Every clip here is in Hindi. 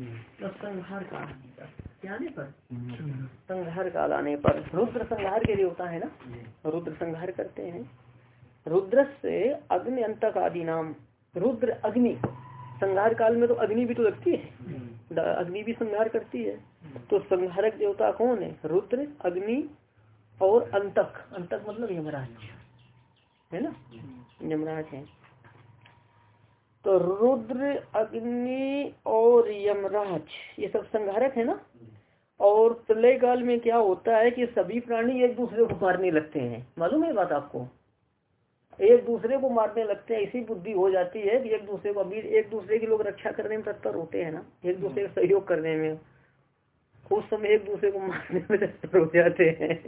तो संहार काल आने पर क्या आने पर संहार काल आने पर रुद्र संहार के देवता है ना? रुद्र संहार करते हैं। रुद्र से अग्नि अंतक आदि नाम रुद्र अग्नि संहार काल में तो अग्नि भी तो लगती है। अग्नि भी संहार करती है। तो संहारक देवता कौन है? रुद्र अग्नि और अंतक। अंतक मतलब यमराज। है ना? यमराज है। तो रुद्र अग्नि और यमराज ये सब संघारक है ना? और प्रलय काल में क्या होता है कि सभी प्राणी एक दूसरे को मारने लगते हैं। मालूम है बात आपको? एक दूसरे को मारने लगते हैं ऐसी बुद्धि हो जाती है कि एक दूसरे को अभी एक दूसरे की लोग रक्षा करने में तत्पर होते हैं ना? एक दूसरे का सहयोग करने में। उस समय एक दूसरे को मारने में तत्पर हो जाते हैं।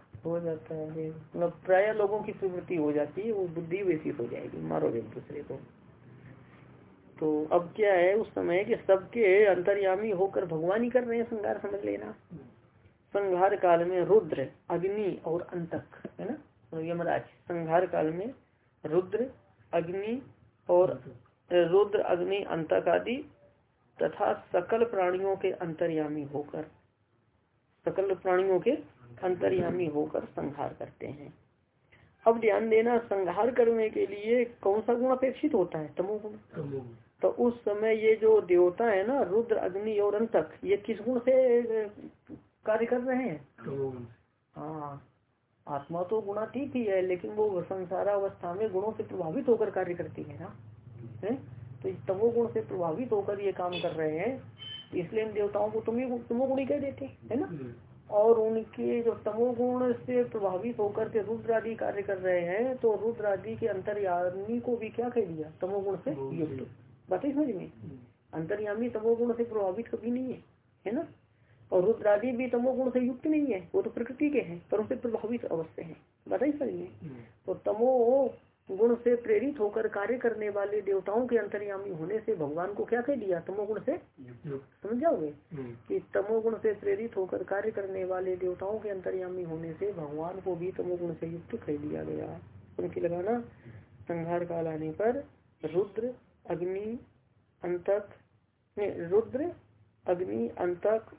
हो जाता है मतलब प्राय लोगों की प्रवृत्ति हो जाती है, वो बुद्धि वैसी हो जाएगी मारो एक दूसरे को। तो अब क्या है, उस समय कि सबके अंतर्यामी होकर भगवान ही कर रहे हैं संगार समझ लेना। संघार काल में रुद्र, अग्नि और अंतक, है ना? तो यमराज, संघार काल में रुद्र, अग्नि और रुद्र, अग्नि, अंतक आदि तथा सकल प्राणियों के अंतर्यामी होकर, सकल प्राणियों के अंतर्यामी होकर संहार करते हैं। अब ध्यान देना संहार करने के लिए कौन सा गुण अपेक्षित होता है? तमोगुण तो उस समय ये जो देवता है ना रुद्र अग्नि और अंतक ये किस गुण से कार्य कर रहे हैं? हाँ। आत्मा तो गुणातीत ही है लेकिन वो संसार अवस्था में गुणों से प्रभावित होकर कार्य करती है ना? है? तो तमोगुण से प्रभावित होकर ये काम कर रहे हैं इसलिए इन देवताओं को तुम्हें तमोगुणी कह देते है ना? और उनके जो तमोगुण से प्रभावित होकर के रुद्र आदि कार्य कर रहे हैं तो रुद्र आदि के अंतर्यामी को भी क्या कह दिया? तमोगुण से युक्त। बात समझ में? अंतर्यामी तमोगुण से प्रभावित कभी नहीं है है ना? और रुद्रादि भी तमोगुण से युक्त नहीं है वो तो प्रकृति के हैं पर उनसे प्रभावित अवस्थे है। बताइए समझ में? तो तमो गुण से प्रेरित होकर कार्य करने वाले देवताओं के अंतर्यामी होने से भगवान को क्या कह दिया? तमोगुण से? समझ जाओगे कि तमोगुण से प्रेरित होकर कार्य करने वाले देवताओं के अंतर्यामी होने से भगवान को भी तमोगुण से युक्त कह दिया गया। उनकी लगाना संहार काल आने पर रुद्र अग्नि अंतक रुद्र अग्नि अंतक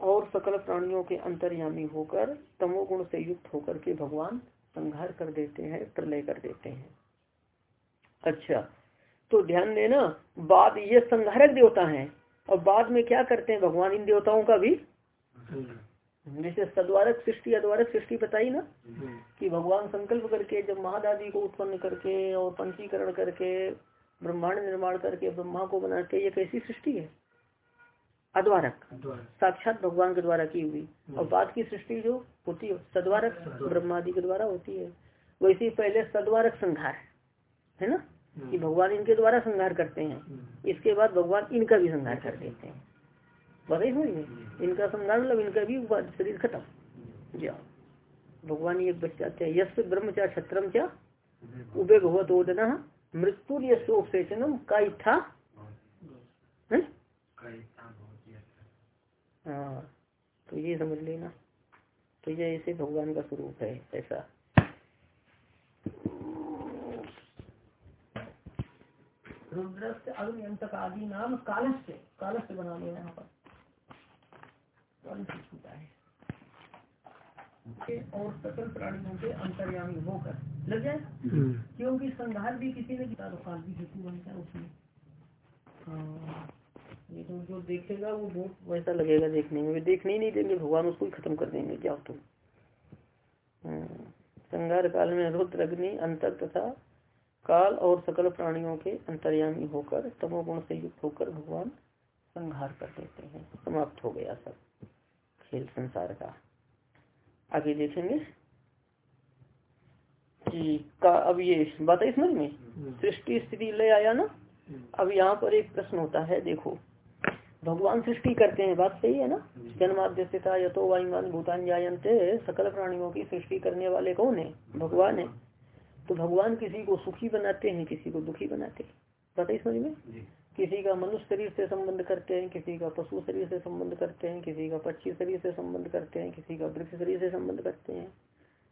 और सकल प्राणियों के अंतर्यामी होकर तमोगुण से युक्त होकर के भगवान संहार कर देते हैं, प्रलय कर देते हैं। अच्छा तो ध्यान देना, बाद ये संहारक देवता हैं, और बाद में क्या करते हैं भगवान इन देवताओं का भी? जैसे सद्वारक सृष्टि, अद्वारक सृष्टि बताई ना? कि भगवान संकल्प करके, जब महादादी को उत्पन्न करके और पंचीकरण करके, ब्रह्मांड निर्माण करके, ब्रह्मा को बना के ये कैसी सृष्टि है? अद्वारक। साक्षात भगवान के द्वारा की हुई। और बाद की सृष्टि जो होती है सद्वारक ब्रह्मादि के द्वारा होती है। वैसे पहले सद्वारक संहार है। ना? कि भगवान इनके द्वारा संहार करते हैं। इसके बाद भगवान इनका भी संहार कर देते हैं। बताइए समझ इनका संहार मतलब इनका भी शरीर खत्म। जाओ। भगवान ये बच्चा यश ब्रह्मचा छत्रम क्या उबे भगवत मृत्यु यशोपसेचनम का इच्छा हाँ तो ये समझ लेना। तो ये ऐसे भगवान का स्वरूप है ऐसा। रुद्रस्त अग्नियंतक आदि नाम कालस्य कालस्य बना लेना यहाँ पर। और सकल प्राणियों के अंतर्यामी होकर लग जाए। हम्म। क्योंकि संघार भी किसी ने किया तो काल भी हेतु बनता है उसमें। हाँ। ये तो जो देखेगा वो बहुत वैसा लगेगा देखने में। देखने ही नहीं देंगे भगवान उसको ही खत्म कर देंगे क्या तुम? संघार काल में रुद्र अग्नि अंतर तथा काल और सकल प्राणियों के अंतर्यामी होकर तमोगुण से युक्त होकर भगवान संहार कर देते हैं। समाप्त हो गया सब खेल संसार का। आगे देखेंगे कि का अब ये बात है समझ में? हम्म। सृष्टि स्थिति ले आया ना? हम्म। अब यहाँ पर एक प्रश्न होता है देखो। भगवान सृष्टि करते हैं बात सही है ना? जन्माध्यक्षता यथो वायुमान भूतान जायंते सकल प्राणियों की सृष्टि करने वाले कौन है? भगवान है। तो भगवान किसी को सुखी बनाते हैं किसी को दुखी बनाते हैं। बताइए समझ में? किसी का मनुष्य शरीर से संबंध करते हैं किसी का पशु शरीर से संबंध करते हैं किसी का पक्षी शरीर से संबंध करते हैं किसी का वृक्ष शरीर से संबंध करते हैं।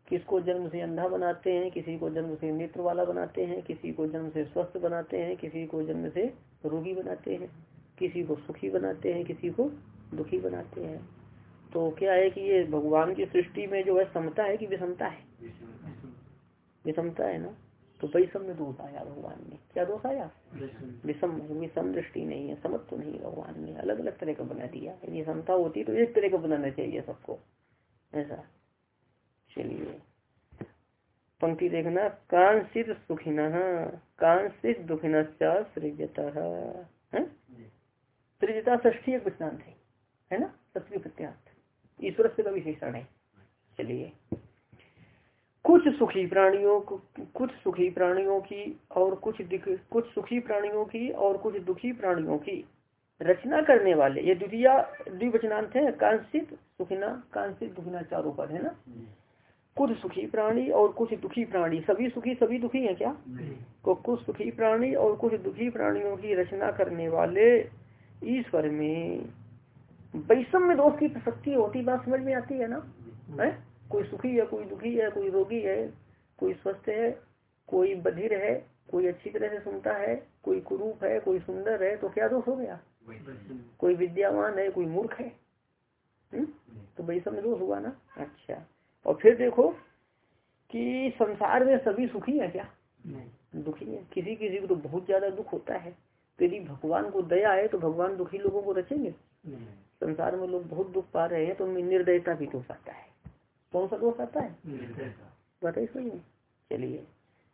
किसको जन्म से अंधा बनाते हैं किसी को जन्म से नेत्र वाला बनाते हैं किसी को जन्म से स्वस्थ बनाते हैं किसी को जन्म से रोगी बनाते हैं। किसी को सुखी बनाते हैं, किसी को दुखी बनाते हैं। तो क्या है कि ये भगवान की सृष्टि में जो है समता है कि विषमता है? विषमता है ना? तो वैषम में दोष आया भगवान में। क्या दोष आया? विषम विषम दृष्टि नहीं है समझ तो नहीं भगवान ने अलग अलग तरह का बना दिया। यदि समता होती तो एक तरह का बनाना चाहिए सबको। ऐसा। चलिए। पंक्ति देखना। कांसित सुखिना, कांसित दुखिना सृजता सृजता ष्ठी एक वृत्तांत है है ना? सत्य प्रत्यार्थ। ईश्वर से का विशेषण है। चलिए। कुछ सुखी प्राणियों कुछ सुखी प्राणियों की और कुछ कुछ सुखी प्राणियों की और कुछ दुखी प्राणियों की रचना करने वाले ये द्वितीय द्विवचनांत है कांसित सुखिना कांसित दुखिना चारों पद है ना? कुछ सुखी प्राणी और कुछ दुखी प्राणी सभी सुखी सभी दुखी है क्या? तो कुछ सुखी प्राणी और कुछ दुखी प्राणियों की रचना करने वाले ईश्वर में वैषम्य दोष की प्रसक्ति होती बात समझ में आती है ना? है? कोई सुखी है कोई दुखी है कोई रोगी है कोई स्वस्थ है कोई बधिर है कोई अच्छी तरह से सुनता है कोई कुरूप है कोई सुंदर है तो क्या दोष हो गया? कोई विद्यावान है कोई मूर्ख है? हुँ? तो वैषम्य दोष हुआ ना? अच्छा। और फिर देखो कि संसार में सभी सुखी है क्या? दुखी है। किसी किसी को तो बहुत ज़्यादा दुख होता है। तो यदि भगवान को दया है तो भगवान दुखी लोगों को रचेंगे। संसार में लोग बहुत दुख पा रहे हैं तो उनमें निर्दयता भी दोष आता है। कौन सा दोष आता है? बताइए चलिए।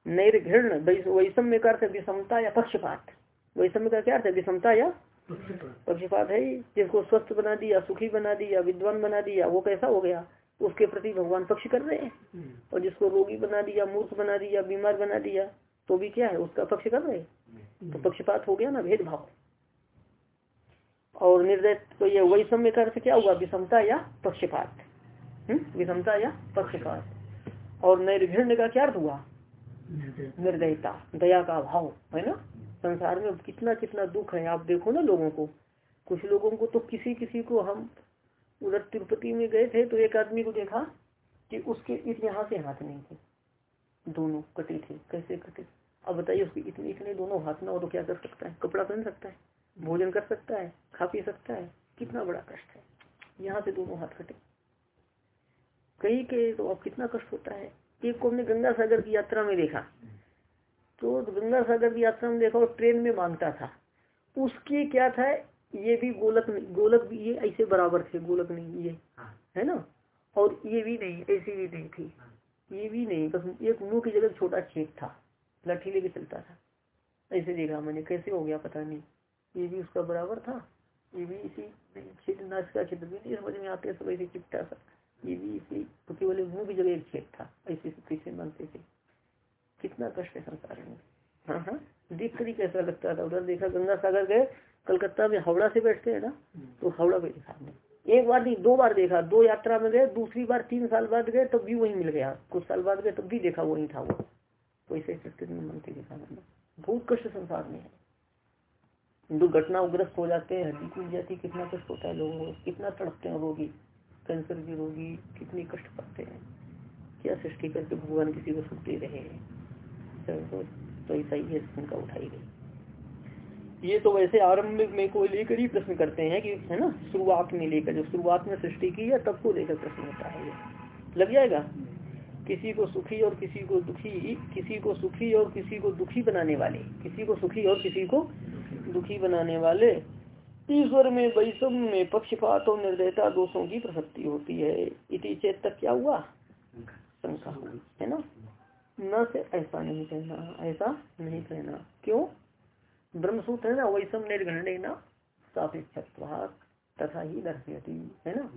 निर्घृण वैषम्य का अर्थ विषमता या पक्षपात। वैषम्य का क्या अर्थ है? विषमता या पक्षपात। है। जिसको स्वस्थ बना दिया सुखी बना दिया विद्वान बना दिया वो कैसा हो गया? उसके प्रति भगवान पक्ष कर रहे हैं। और जिसको रोगी बना दिया मूर्ख बना दिया बीमार बना दिया तो भी क्या है? उसका पक्ष कर रहे तो पक्षपात हो गया ना भेदभाव। और निर्दय तो ये वैषम्य का अर्थ क्या हुआ? विषमता या पक्षपात। हम्म? विषमता या पक्षपात। और निर्घृण्य का क्या अर्थ हुआ? निर्दयता। दया का अभाव है ना? संसार में कितना कितना दुख है आप देखो ना लोगों को। कुछ लोगों को तो किसी किसी को हम उधर तिरुपति में गए थे तो एक आदमी को देखा कि उसके इस यहाँ से हाथ नहीं थे। दोनों कटे थे। कैसे कटे? अब बताइए उसके इतने इतने दोनों हाथ ना हो तो क्या कर सकता है? कपड़ा पहन सकता है? भोजन कर सकता है? खा पी सकता है? कितना बड़ा कष्ट है। यहाँ से दोनों हाथ कटे कहीं के तो अब कितना कष्ट होता है। एक को हमने गंगा सागर की यात्रा में देखा। तो गंगा सागर की यात्रा में देखा और ट्रेन में माँगता था। उसके क्या था? ये भी गोलक नहीं गोलक भी ये ऐसे बराबर थे गोलक नहीं ये। हाँ। है ना? और ये भी नहीं ऐसी भी नहीं थी। ये भी नहीं बस एक मुँह की जगह छोटा छेद था। लाठी लेके चलता था। ऐसे देखा मैंने, कैसे हो गया पता नहीं। ये भी उसका बराबर था। ये भी इसी छेद नाच का क्षेत्र भी नहीं समझ में आते सब ऐसे चिपटा सा। ये भी इसी तो केवल मुँह की जगह एक छेद था। ऐसे कैसे मानते थे। कितना कष्ट है संसार में। हाँ हाँ। देख कर ही कैसा लगता था। उधर देखा गंगा सागर गए, कलकत्ता में हावड़ा से बैठते हैं ना तो हावड़ा पे देखा हमने एक बार नहीं, दो बार देखा। दो यात्रा में गए, दूसरी बार तीन साल बाद गए, तब भी वही मिल गया। कुछ साल बाद गए, तब भी देखा वही था वो। तो ऐसे स्थिति में मनते देखा मैंने बहुत कष्ट संसार में है। दुर्घटना उग्रस्त हो जाते हैं, हड्डी टूट जाती कितना कष्ट होता है लोगों को, कितना तड़पते हैं रोगी, कैंसर के रोगी, कितनी कष्ट पाते हैं। क्या सृष्टि करके भगवान किसी को सुख दे रहे हैं? तो ऐसा ही है, उनका उठाई गई। ये तो वैसे आरंभ में को लेकर ही प्रश्न करते हैं कि, है ना, शुरुआत में लेकर, जब शुरुआत में सृष्टि की है तब को लेकर प्रश्न होता है ये। लग जाएगा? किसी को सुखी और किसी को दुखी, किसी को सुखी और किसी को दुखी बनाने वाले, किसी को सुखी और किसी को दुखी बनाने वाले। ईश्वर में वैषम में पक्षपात और निर्दयता दोषों की प्रसक्ति होती है। इति चेत तक क्या हुआ? शंका हुई है ना? न से ऐसा नहीं कहना, ऐसा नहीं कहना। क्यों? ब्रह्मसूत्र है ना वैषम निर्गण न सापेक्षत्व तथा ही दर्शयती, है ना?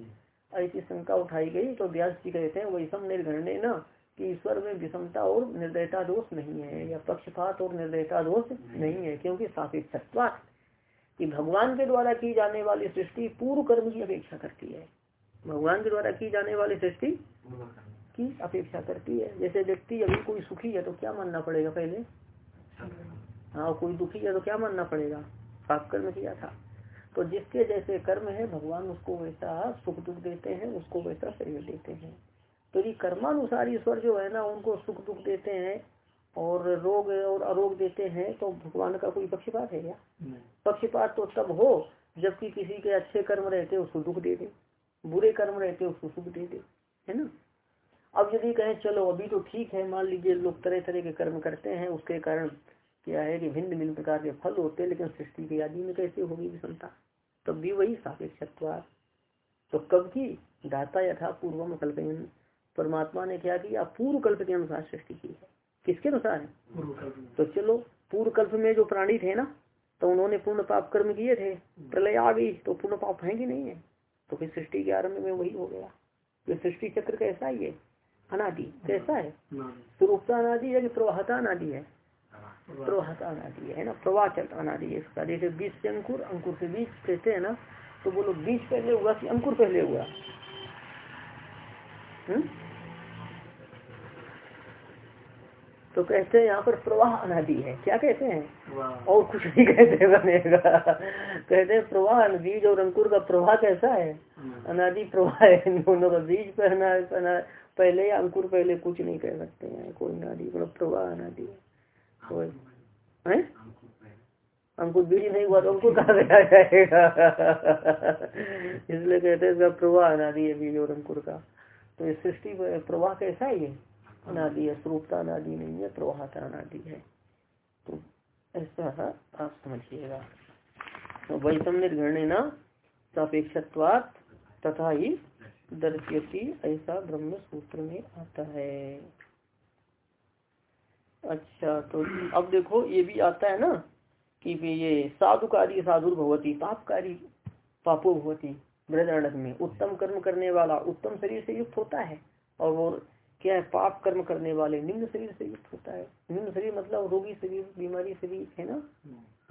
ऐसी शंका उठाई गई तो व्यास जी कहते हैं वैसम निर्गण न कि ईश्वर में विषमता और निर्दयता दोष नहीं है या पक्षपात और निर्दयता दोष नहीं। है क्योंकि सापेक्षत्व कि भगवान के द्वारा की जाने वाली सृष्टि पूर्व कर्म की अपेक्षा करती है। भगवान के द्वारा की जाने वाली सृष्टि की अपेक्षा करती है। जैसे व्यक्ति अभी कोई सुखी है तो क्या मानना पड़ेगा पहले? हाँ कोई दुखी है तो क्या मानना पड़ेगा? पाप कर्म किया था। तो जिसके जैसे कर्म है भगवान उसको वैसा सुख दुख देते हैं उसको वैसा शरीर देते हैं। तो ये कर्मानुसार ईश्वर जो है ना उनको सुख दुख देते हैं और रोग और अरोग देते हैं तो भगवान का कोई पक्षपात है क्या? पक्षपात तो तब हो जबकि किसी के अच्छे कर्म रहते उसको दुख दे दे। बुरे कर्म रहते उसको सुख दे दे है ना? अब यदि कहें चलो अभी तो ठीक है मान लीजिए लोग तरह तरह के कर्म करते हैं उसके कारण क्या है कि भिन्न भिन्न प्रकार के फल होते हैं लेकिन सृष्टि की आदि में कैसे होगी विषमता? तब भी वही सापेक्ष तो कब की? दाता यथा पूर्वम कल्पयन। परमात्मा ने क्या किया? पूर्व कल्प के अनुसार सृष्टि की है। किसके अनुसार? है तो चलो पूर्व कल्प में जो प्राणी थे ना तो उन्होंने पूर्ण पाप कर्म किए थे प्रलय आ गई तो पूर्ण पाप है कि नहीं है? तो फिर सृष्टि के आरंभ में वही हो गया। तो सृष्टि चक्र कैसा ही है अनादि। कैसा है? स्वरूपता अनादि है कि प्रवाहता अनादि है? प्रवाहता अनादि है ना प्रवाह चल अनादि है इसका। जैसे बीज से अंकुर अंकुर से बीज कहते हैं ना तो बोलो बीज पहले हुआ कि अंकुर पहले हुआ? हम्म? तो कहते हैं यहाँ पर प्रवाह अनादि है। क्या कहते हैं? और कुछ नहीं कहते बनेगा कहते हैं प्रवाह बीज और अंकुर का प्रवाह कैसा है? अनादि प्रवाह है। दोनों का बीज पहना पहले या अंकुर पहले कुछ नहीं कह सकते हैं। कोई नादी मतलब प्रवाह अनादि है। कोई। है? अंकुर बीज नहीं हुआ तो अंकुर कहा गया जाएगा? इसलिए कहते हैं, इसका प्रवाह अनादि है बीज और अंकुर का। तो इस सृष्टि प्रवाह कैसा है ये? अनादि है, स्वरूपता अनादि नहीं है, प्रवाहता अनादि है। तो ऐसा है, आप समझिएगा। तो वैषम निर्गण्य न सापेक्षत्वात तथा ही दर्शयती, ऐसा ब्रह्म सूत्र में आता है। अच्छा तो अब देखो, ये भी आता है ना कि ये साधुकारी साधु भवती, पापकारी पापो भवती वृदारणक में उत्तम कर्म करने वाला उत्तम शरीर से युक्त होता है। और वो क्या है, पाप कर्म करने वाले निम्न शरीर से युक्त होता है। निम्न शरीर मतलब रोगी शरीर, बीमारी शरीर, है ना?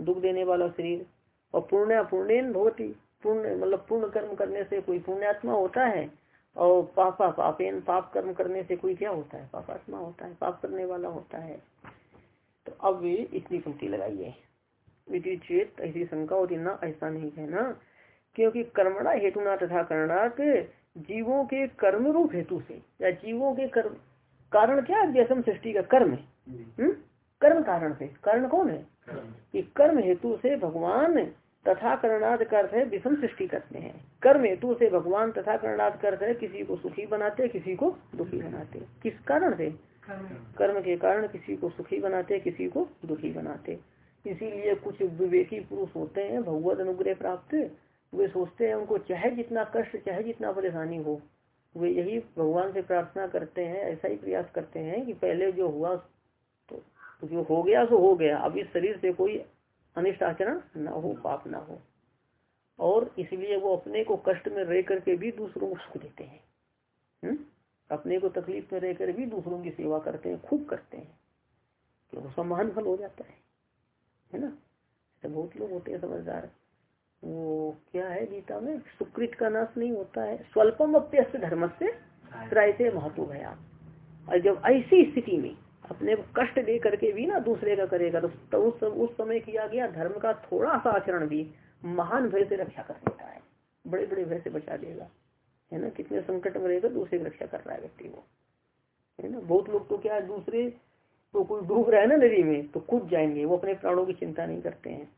दुख देने वाला शरीर। और पुण्य, पुण्यन भवती, पुण्य मतलब पूर्ण कर्म करने से कोई पुण्यात्मा होता है और पापा पापेन पाप कर्म करने से कोई क्या होता है? पापात्मा होता है पाप करने वाला होता है। तो अब इतनी पंक्ति लगाइए। चेत ऐसी शंका होती ना ऐसा नहीं है ना क्योंकि कर्मणा हेतु ना तथा करणात जीवों के कर्म रूप हेतु से या जीवों के कर्म कारण क्या जैसम सृष्टि का कर्म है। हम्म? कर्म कारण से। कारण कौन है? कि कर्म हेतु से भगवान तथा करणाद अर्थ है विषम सृष्टि करते हैं। कर्म हेतु से भगवान तथा करणाद अर्थ है, किसी को सुखी बनाते किसी को दुखी बनाते किस कारण से? कर्म के कारण किसी को सुखी बनाते किसी को दुखी बनाते इसीलिए कुछ विवेकी पुरुष होते हैं, भगवत अनुग्रह प्राप्त, वे सोचते हैं उनको चाहे जितना कष्ट, चाहे जितना परेशानी हो, वे यही भगवान से प्रार्थना करते हैं, ऐसा ही प्रयास करते हैं कि पहले जो हुआ तो जो हो गया, सो हो गया। अब इस शरीर से कोई अनिष्ट आचरण न हो, पाप ना हो। और इसलिए वो अपने को कष्ट में रह करके भी दूसरों को सुख देते हैं। हुँ? हम्म? अपने को तकलीफ़ में रहकर भी दूसरों की सेवा करते हैं, खूब करते हैं। तो उसका महान फल हो जाता है। है ना? तो बहुत लोग होते हैं समझदार। वो क्या है गीता में? सुकृत का नाश नहीं होता है। स्वल्पम अप्यस्त धर्म से त्रायते महत्व भया और जब ऐसी स्थिति में अपने को कष्ट दे करके भी ना दूसरे का करेगा। तो, तो उस, उस समय किया गया धर्म का थोड़ा सा आचरण भी महान भय से रक्षा कर देता है। बड़े बड़े भय से बचा देगा है ना? कितने संकट में रहेगा दूसरे की रक्षा कर रहा है व्यक्ति को है ना? बहुत लोग तो क्या दूसरे तो कोई डूब रहा है ना नदी में तो कूद जाएँगे। वो अपने प्राणों की चिंता नहीं करते हैं।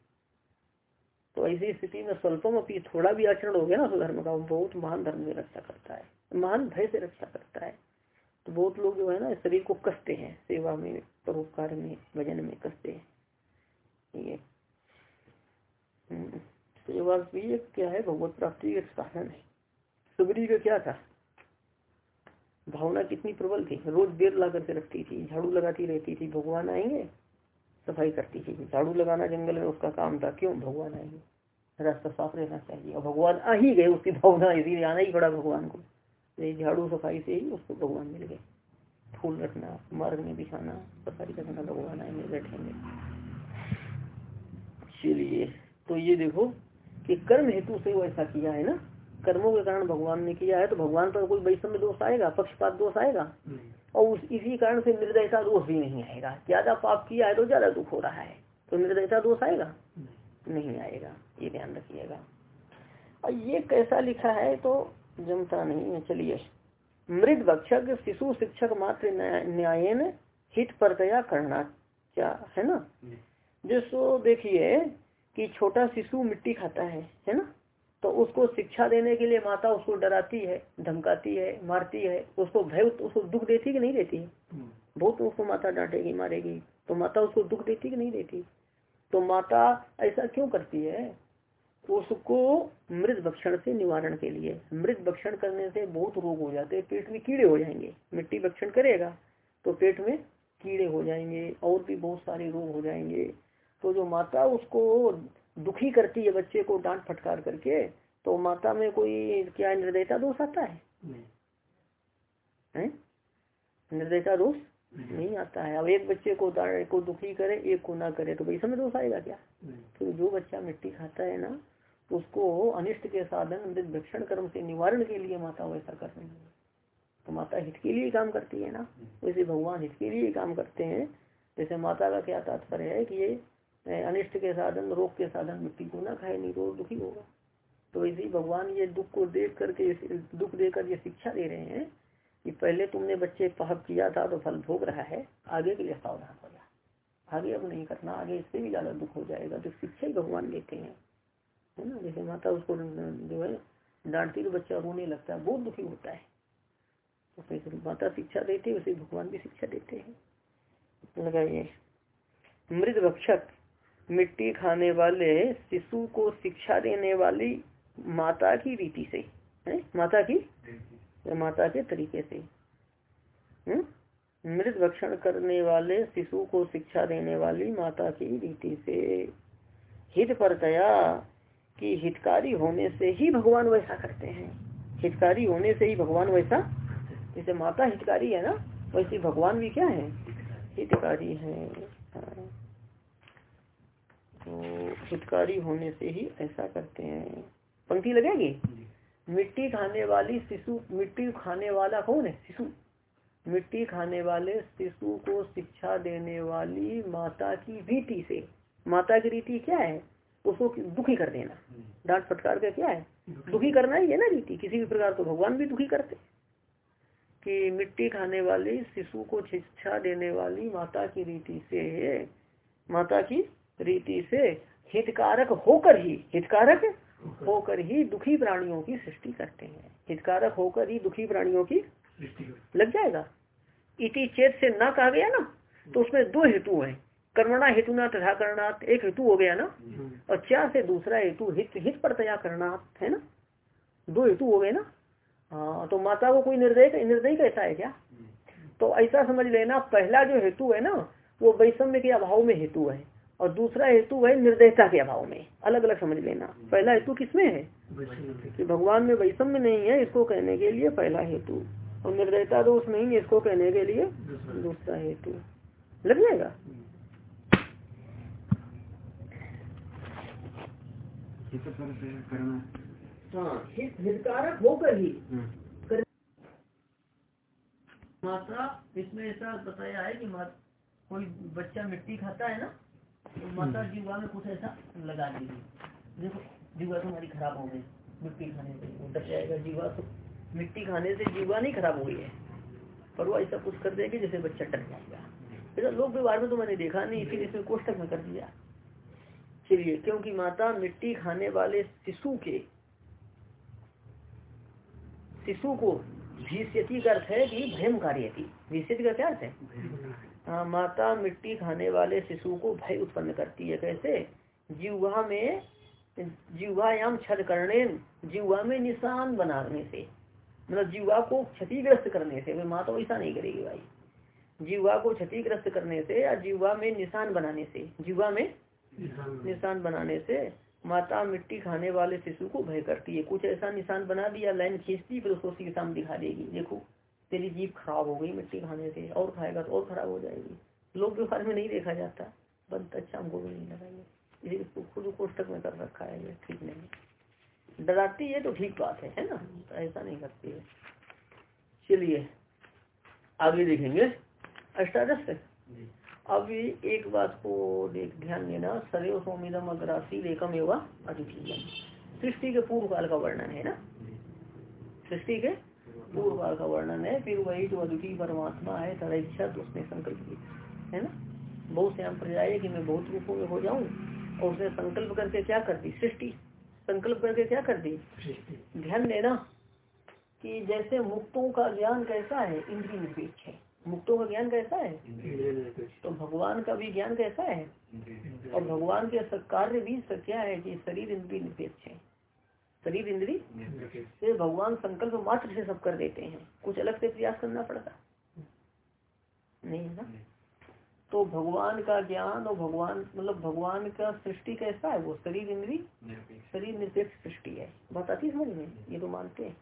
तो ऐसी स्थिति में स्वल्पम अपनी थोड़ा भी आचरण हो गया ना धर्म का बहुत महान धर्म में रक्षा करता है। महान भय से रक्षा करता है। तो बहुत लोग जो है ना शरीर को कसते हैं सेवा में परोपकार में भजन में कसते हैं। ये। हम्म, सेवा भी क्या है भगवत प्राप्ति एक साधन है। सुबरी का क्या था? भावना कितनी प्रबल थी। रोज देर ला करके रखती थी झाड़ू लगाती रहती थी भगवान आएँगे सफ़ाई करती थी। झाड़ू लगाना जंगल में उसका काम था क्यों? भगवान आएँगे। रास्ता साफ़ रहना चाहिए। और भगवान आ ही गए उसकी भावना इसीलिए आना ही पड़ा भगवान को। तो झाड़ू सफ़ाई से ही उसको भगवान मिल गए। फूल रखना मार्ग में बिछाना सफ़ाई करना भगवान आएँगे बैठेंगे चलिए तो ये देखो कि कर्म हेतु से वो ऐसा किया है ना। कर्मों के कारण भगवान ने किया है तो भगवान पर कोई वैषम्य दोष आएगा पक्षपात दोष आएगा? और उस इसी कारण से निर्दयता दोष भी नहीं आएगा। ज़्यादा पाप किया है तो ज़्यादा दुख हो रहा है। तो निर्दयता दोष आएगा? नहीं आएगा। ये ध्यान रखिएगा। और ये कैसा लिखा है तो जमता नहीं है चलिए। मृद भक्षक शिशु शिक्षक मात्र न्यायन हित पर परतया करना क्या है ना? जिसको देखिए कि छोटा शिशु मिट्टी खाता है है ना? तो उसको शिक्षा देने के लिए माता उसको डराती है धमकाती है मारती है उसको भय उसको दुख देती कि नहीं देती? बहुत उसको माता डांटेगी मारेगी। तो माता उसको दुख देती कि नहीं देती? तो माता ऐसा क्यों करती है? उसको मृत भक्षण से निवारण के लिए। मृत भक्षण करने से बहुत रोग हो जाते हैं पेट में कीड़े हो जाएँगे। मिट्टी भक्षण करेगा तो पेट में कीड़े हो जाएँगे और भी बहुत सारे रोग हो जाएँगे। तो जो माता उसको दुखी करती है बच्चे को डांट फटकार करके तो माता में कोई क्या निर्दयता दोष आता है? निर्दयता दोष नहीं आता है। अब एक बच्चे को को दुखी करे एक को ना करे तो भाई समय दोष आएगा क्या? तो जो बच्चा मिट्टी खाता है ना तो उसको अनिष्ट के साधन भक्षण कर्म से निवारण के लिए माता वैसा कर रही है तो माता हित के लिए काम करती है ना। वैसे भगवान हित के लिए काम करते हैं। जैसे माता का क्या तात्पर्य है कि ये अनिष्ट के साधन रोग के साधन मिट्टी को ना खाए नहीं तो दुखी होगा। तो वैसे ही भगवान ये दुख को देख करके दुख देकर ये शिक्षा दे रहे हैं कि पहले तुमने बच्चे पाप किया था तो फल भोग रहा है, आगे के लिए सावधान हो जा आगे अब नहीं करना, आगे इससे भी ज़्यादा दुख हो जाएगा। तो शिक्षा ही भगवान देते हैं, है ना? जैसे माता उसको जो है, डांटती तो बच्चा रोने लगता है, बहुत दुखी होता है। तो फिर माता शिक्षा देती है भगवान भी शिक्षा देते हैं। लगाइए मृद भक्षक मिट्टी खाने वाले, शिशु को शिक्षा देने वाली माता की रीति से, है? माता की माता के तरीके से। हम्म? मृत भक्षण करने वाले, शिशु को शिक्षा देने वाली माता की रीति से हित परतया कि हितकारी होने से ही भगवान वैसा करते हैं। हितकारी होने से ही भगवान वैसा। जैसे माता हितकारी है ना, वैसे भगवान भी क्या है? हितकारी है। हाँ। तो हितकारी होने से ही ऐसा करते हैं। पंक्ति लगेगी? मिट्टी खाने वाली शिशु मिट्टी खाने वाला कौन है? शिशु। मिट्टी खाने वाले शिशु को शिक्षा देने वाली माता की रीति से। माता की रीति क्या है? उसको दुखी कर देना। डांट फटकार का क्या है? दुखी। करना ही है ना रीति। किसी भी प्रकार तो भगवान भी दुखी करते। कि मिट्टी खाने वाली शिशु को शिक्षा देने वाली माता की रीति से माता की रीति से हितकारक होकर ही हितकारक होकर ही दुखी प्राणियों की सृष्टि करते हैं। हितकारक होकर ही दुखी प्राणियों की लग जाएगा। इति चेत से ना कहा गया ना तो उसमें दो हेतु हैं। कर्मणा हेतु ना तथा करणात् एक हेतु हो गया ना और चार से दूसरा हेतु हित हित पर तया करणात् है ना? दो हेतु हो गए ना। हाँ तो माता को कोई निर्दय निर्दय कैसा है क्या? तो ऐसा समझ लेना पहला जो हेतु है ना वो वैषम्य के अभाव में हेतु है। और दूसरा हेतु है निर्दयता के अभाव में। अलग अलग समझ लेना। पहला हेतु किसमें है? कि भगवान में वैषम्य नहीं है इसको कहने के लिए पहला हेतु। और निर्दयता दोष नहीं है इसको कहने के लिए दूसरा हेतु। लग जाएगा? हाँ। हितकारक होकर ही। मात्रा इसमें ऐसा बताया है कि कोई बच्चा मिट्टी खाता है ना? तो माता जीवा में कुछ ऐसा लगा दीजिए। देखो, जीवा तुम्हारी खराब हो गई, मिट्टी खाने से। डर जाएगा जीवा तो मिट्टी खाने से जीवा नहीं खराब हो गई है। पर वो ऐसा कुछ कर देगी जैसे बच्चा डर जाएगा। लोक व्यवहार में तो मैंने देखा नहीं, इसीलिए इसमें कोष्टक में कर दिया। चलिए, क्योंकि माता मिट्टी खाने वाले शिशु के शिशु को भीष्यति का अर्थ है कि भयम कार्य भीष्यति का क्या अर्थ है? हाँ माता मिट्टी खाने वाले शिशु को भय उत्पन्न करती है। कैसे? जीवा में जीवायाम छद करने जीवा में निशान बनाने से मतलब जीवा को क्षतिग्रस्त करने से। माँ तो ऐसा नहीं करेगी भाई। जीवा को क्षतिग्रस्त करने से या जीवा में निशान बनाने से जीवा में निशान बनाने से माता मिट्टी खाने वाले शिशु को भय करती है। कुछ ऐसा निशान बना दिया लाइन खींचती फिर उसको सीधा दिखा देगी। देखो। तेरी जीप खराब हो गई मिट्टी खाने से और खाएगा तो और खराब हो जाएगी। लोग व्यवहार में नहीं देखा जाता बंद अच्छा हमको भी नहीं लगाइए इसे इसको खुद कोष्टक में कर रखा है ये ठीक नहीं डराती है तो ठीक बात है है ना? तो ऐसा नहीं करती है। चलिए आगे देखेंगे। अष्टादश अभी एक बात को देख ध्यान देना। सदैव सोमिदम अग्रासी लेकम एवं अतिथि सृष्टि के पूर्व काल का वर्णन है ना? सृष्टि के पूर्व का वर्णन है फिर वही जो अद्वितीय परमात्मा है तरह इच्छा तो उसने संकल्प किया है ना? बहुत श्याम प्रजाए कि मैं बहुत रूपों में हो जाऊँ और उसने संकल्प करके क्या कर दी? सृष्टि। संकल्प करके क्या कर दी? ध्यान देना कि जैसे मुक्तों का ज्ञान कैसा है इंद्रिय निरपेक्ष है। मुक्तों का ज्ञान कैसा है? तो भगवान का भी ज्ञान कैसा है? और भगवान के कार्य भी क्या है कि शरीर इंद्रिय निरपेक्ष है। शरीर इंद्री से भगवान संकल्प मात्र से सब कर देते हैं। कुछ अलग से प्रयास करना पड़ता। नहीं है ना? तो भगवान का ज्ञान और भगवान मतलब भगवान का सृष्टि कैसा है? वो शरीर इंद्री शरीर निरपेक्ष सृष्टि है। बात आती समझ में? ये तो मानते हैं।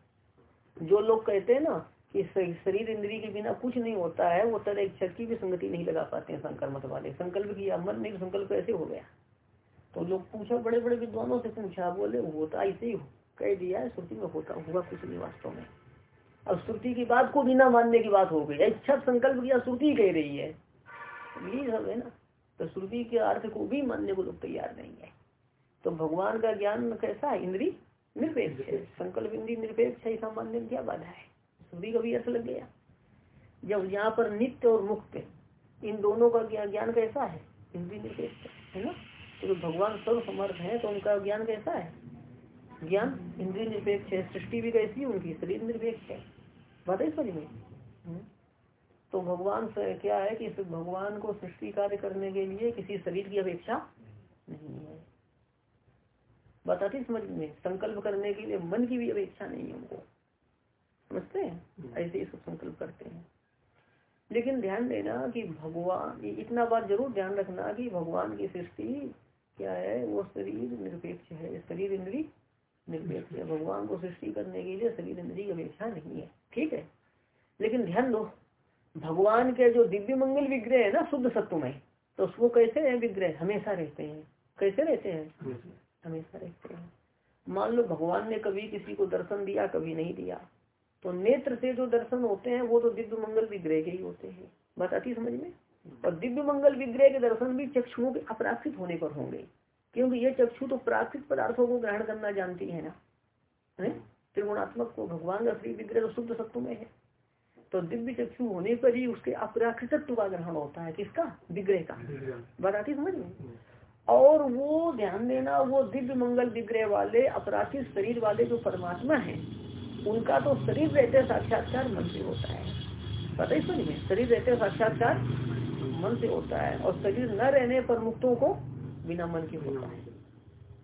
जो लोग कहते हैं ना कि शरीर इंद्री के बिना कुछ नहीं होता है वो तरह इच्छा की भी संगति नहीं लगा पाते हैं मत वाले। संकल्प किया मन नहीं संकल्प कैसे हो गया। तो लोग पूछा बड़े बड़े विद्वानों से पूछा, बोले होता ऐसे ही कह दिया है, श्रुति में होता हुआ कुछ नहीं वास्तव में। अब श्रुति की बात को बिना मानने की बात हो गई। इच्छा संकल्प किया श्रुति कह रही है। यही सब है ना। तो श्रुति के अर्थ को भी मानने को लोग तैयार नहीं है। तो भगवान का ज्ञान कैसा है? इंद्री निरपेक्ष है। संकल्प, इंद्री निरपेक्ष है ऐसा मानने में क्या बाधा है? श्रुति का भी अर्थ लग गया? जब यहाँ पर नित्य और मुक्त, इन दोनों का ज्ञान कैसा है? इंद्री निरपेक्ष है ना? तो भगवान सर्व समर्थ है तो उनका ज्ञान कैसा है? ज्ञान इंद्रिय निरपेक्ष है सृष्टि भी कैसी है उनकी? शरीर निरपेक्ष है। बात है समझ में? हम्म। तो भगवान से क्या है कि भगवान को सृष्टि कार्य करने के लिए किसी शरीर की अपेक्षा नहीं है। बताती समझ में संकल्प करने के लिए मन की भी अपेक्षा नहीं है उनको। समझते हैं? हम्म। ऐसे ही सब संकल्प करते हैं। लेकिन ध्यान देना कि भगवान इतना बात ज़रूर ध्यान रखना कि भगवान की सृष्टि क्या है? वो शरीर निरपेक्ष है। शरीर इंद्री निरपेक्ष है। भगवान को सृष्टि करने के लिए शरीर इंद्री की अपेक्षा नहीं है। ठीक है? लेकिन ध्यान दो भगवान के जो दिव्य मंगल विग्रह है ना शुद्ध सत्व में तो उसको कैसे है विग्रह? हमेशा रहते हैं। कैसे रहते हैं? हमेशा। रहते हैं। मान लो भगवान ने कभी किसी को दर्शन दिया कभी नहीं दिया तो नेत्र से जो दर्शन होते हैं वो तो दिव्य मंगल विग्रह के ही होते हैं। बताती समझ में? और दिव्य मंगल विग्रह के दर्शन भी चक्षुओं के अपराक्षित होने पर होंगे। क्योंकि ये चक्षु तो प्राकृतिक पदार्थों को ग्रहण करना जानती है ना। त्रिगुणात्मक को भगवान का श्री विग्रह तो शुद्ध सत्व में है। तो दिव्य चक्षु होने पर ही उसके अपराकृतत्व का ग्रहण होता है। किसका? विग्रह का। बताती समझ में? और वो ध्यान देना, वो दिव्य मंगल विग्रह वाले अपराधित शरीर वाले जो परमात्मा है, उनका तो शरीर रहते साक्षात्कार से होता है। पता ही में? शरीर रहते साक्षात्कार मन से होता है और शरीर न रहने पर मुक्तों को बिना मन के होता है।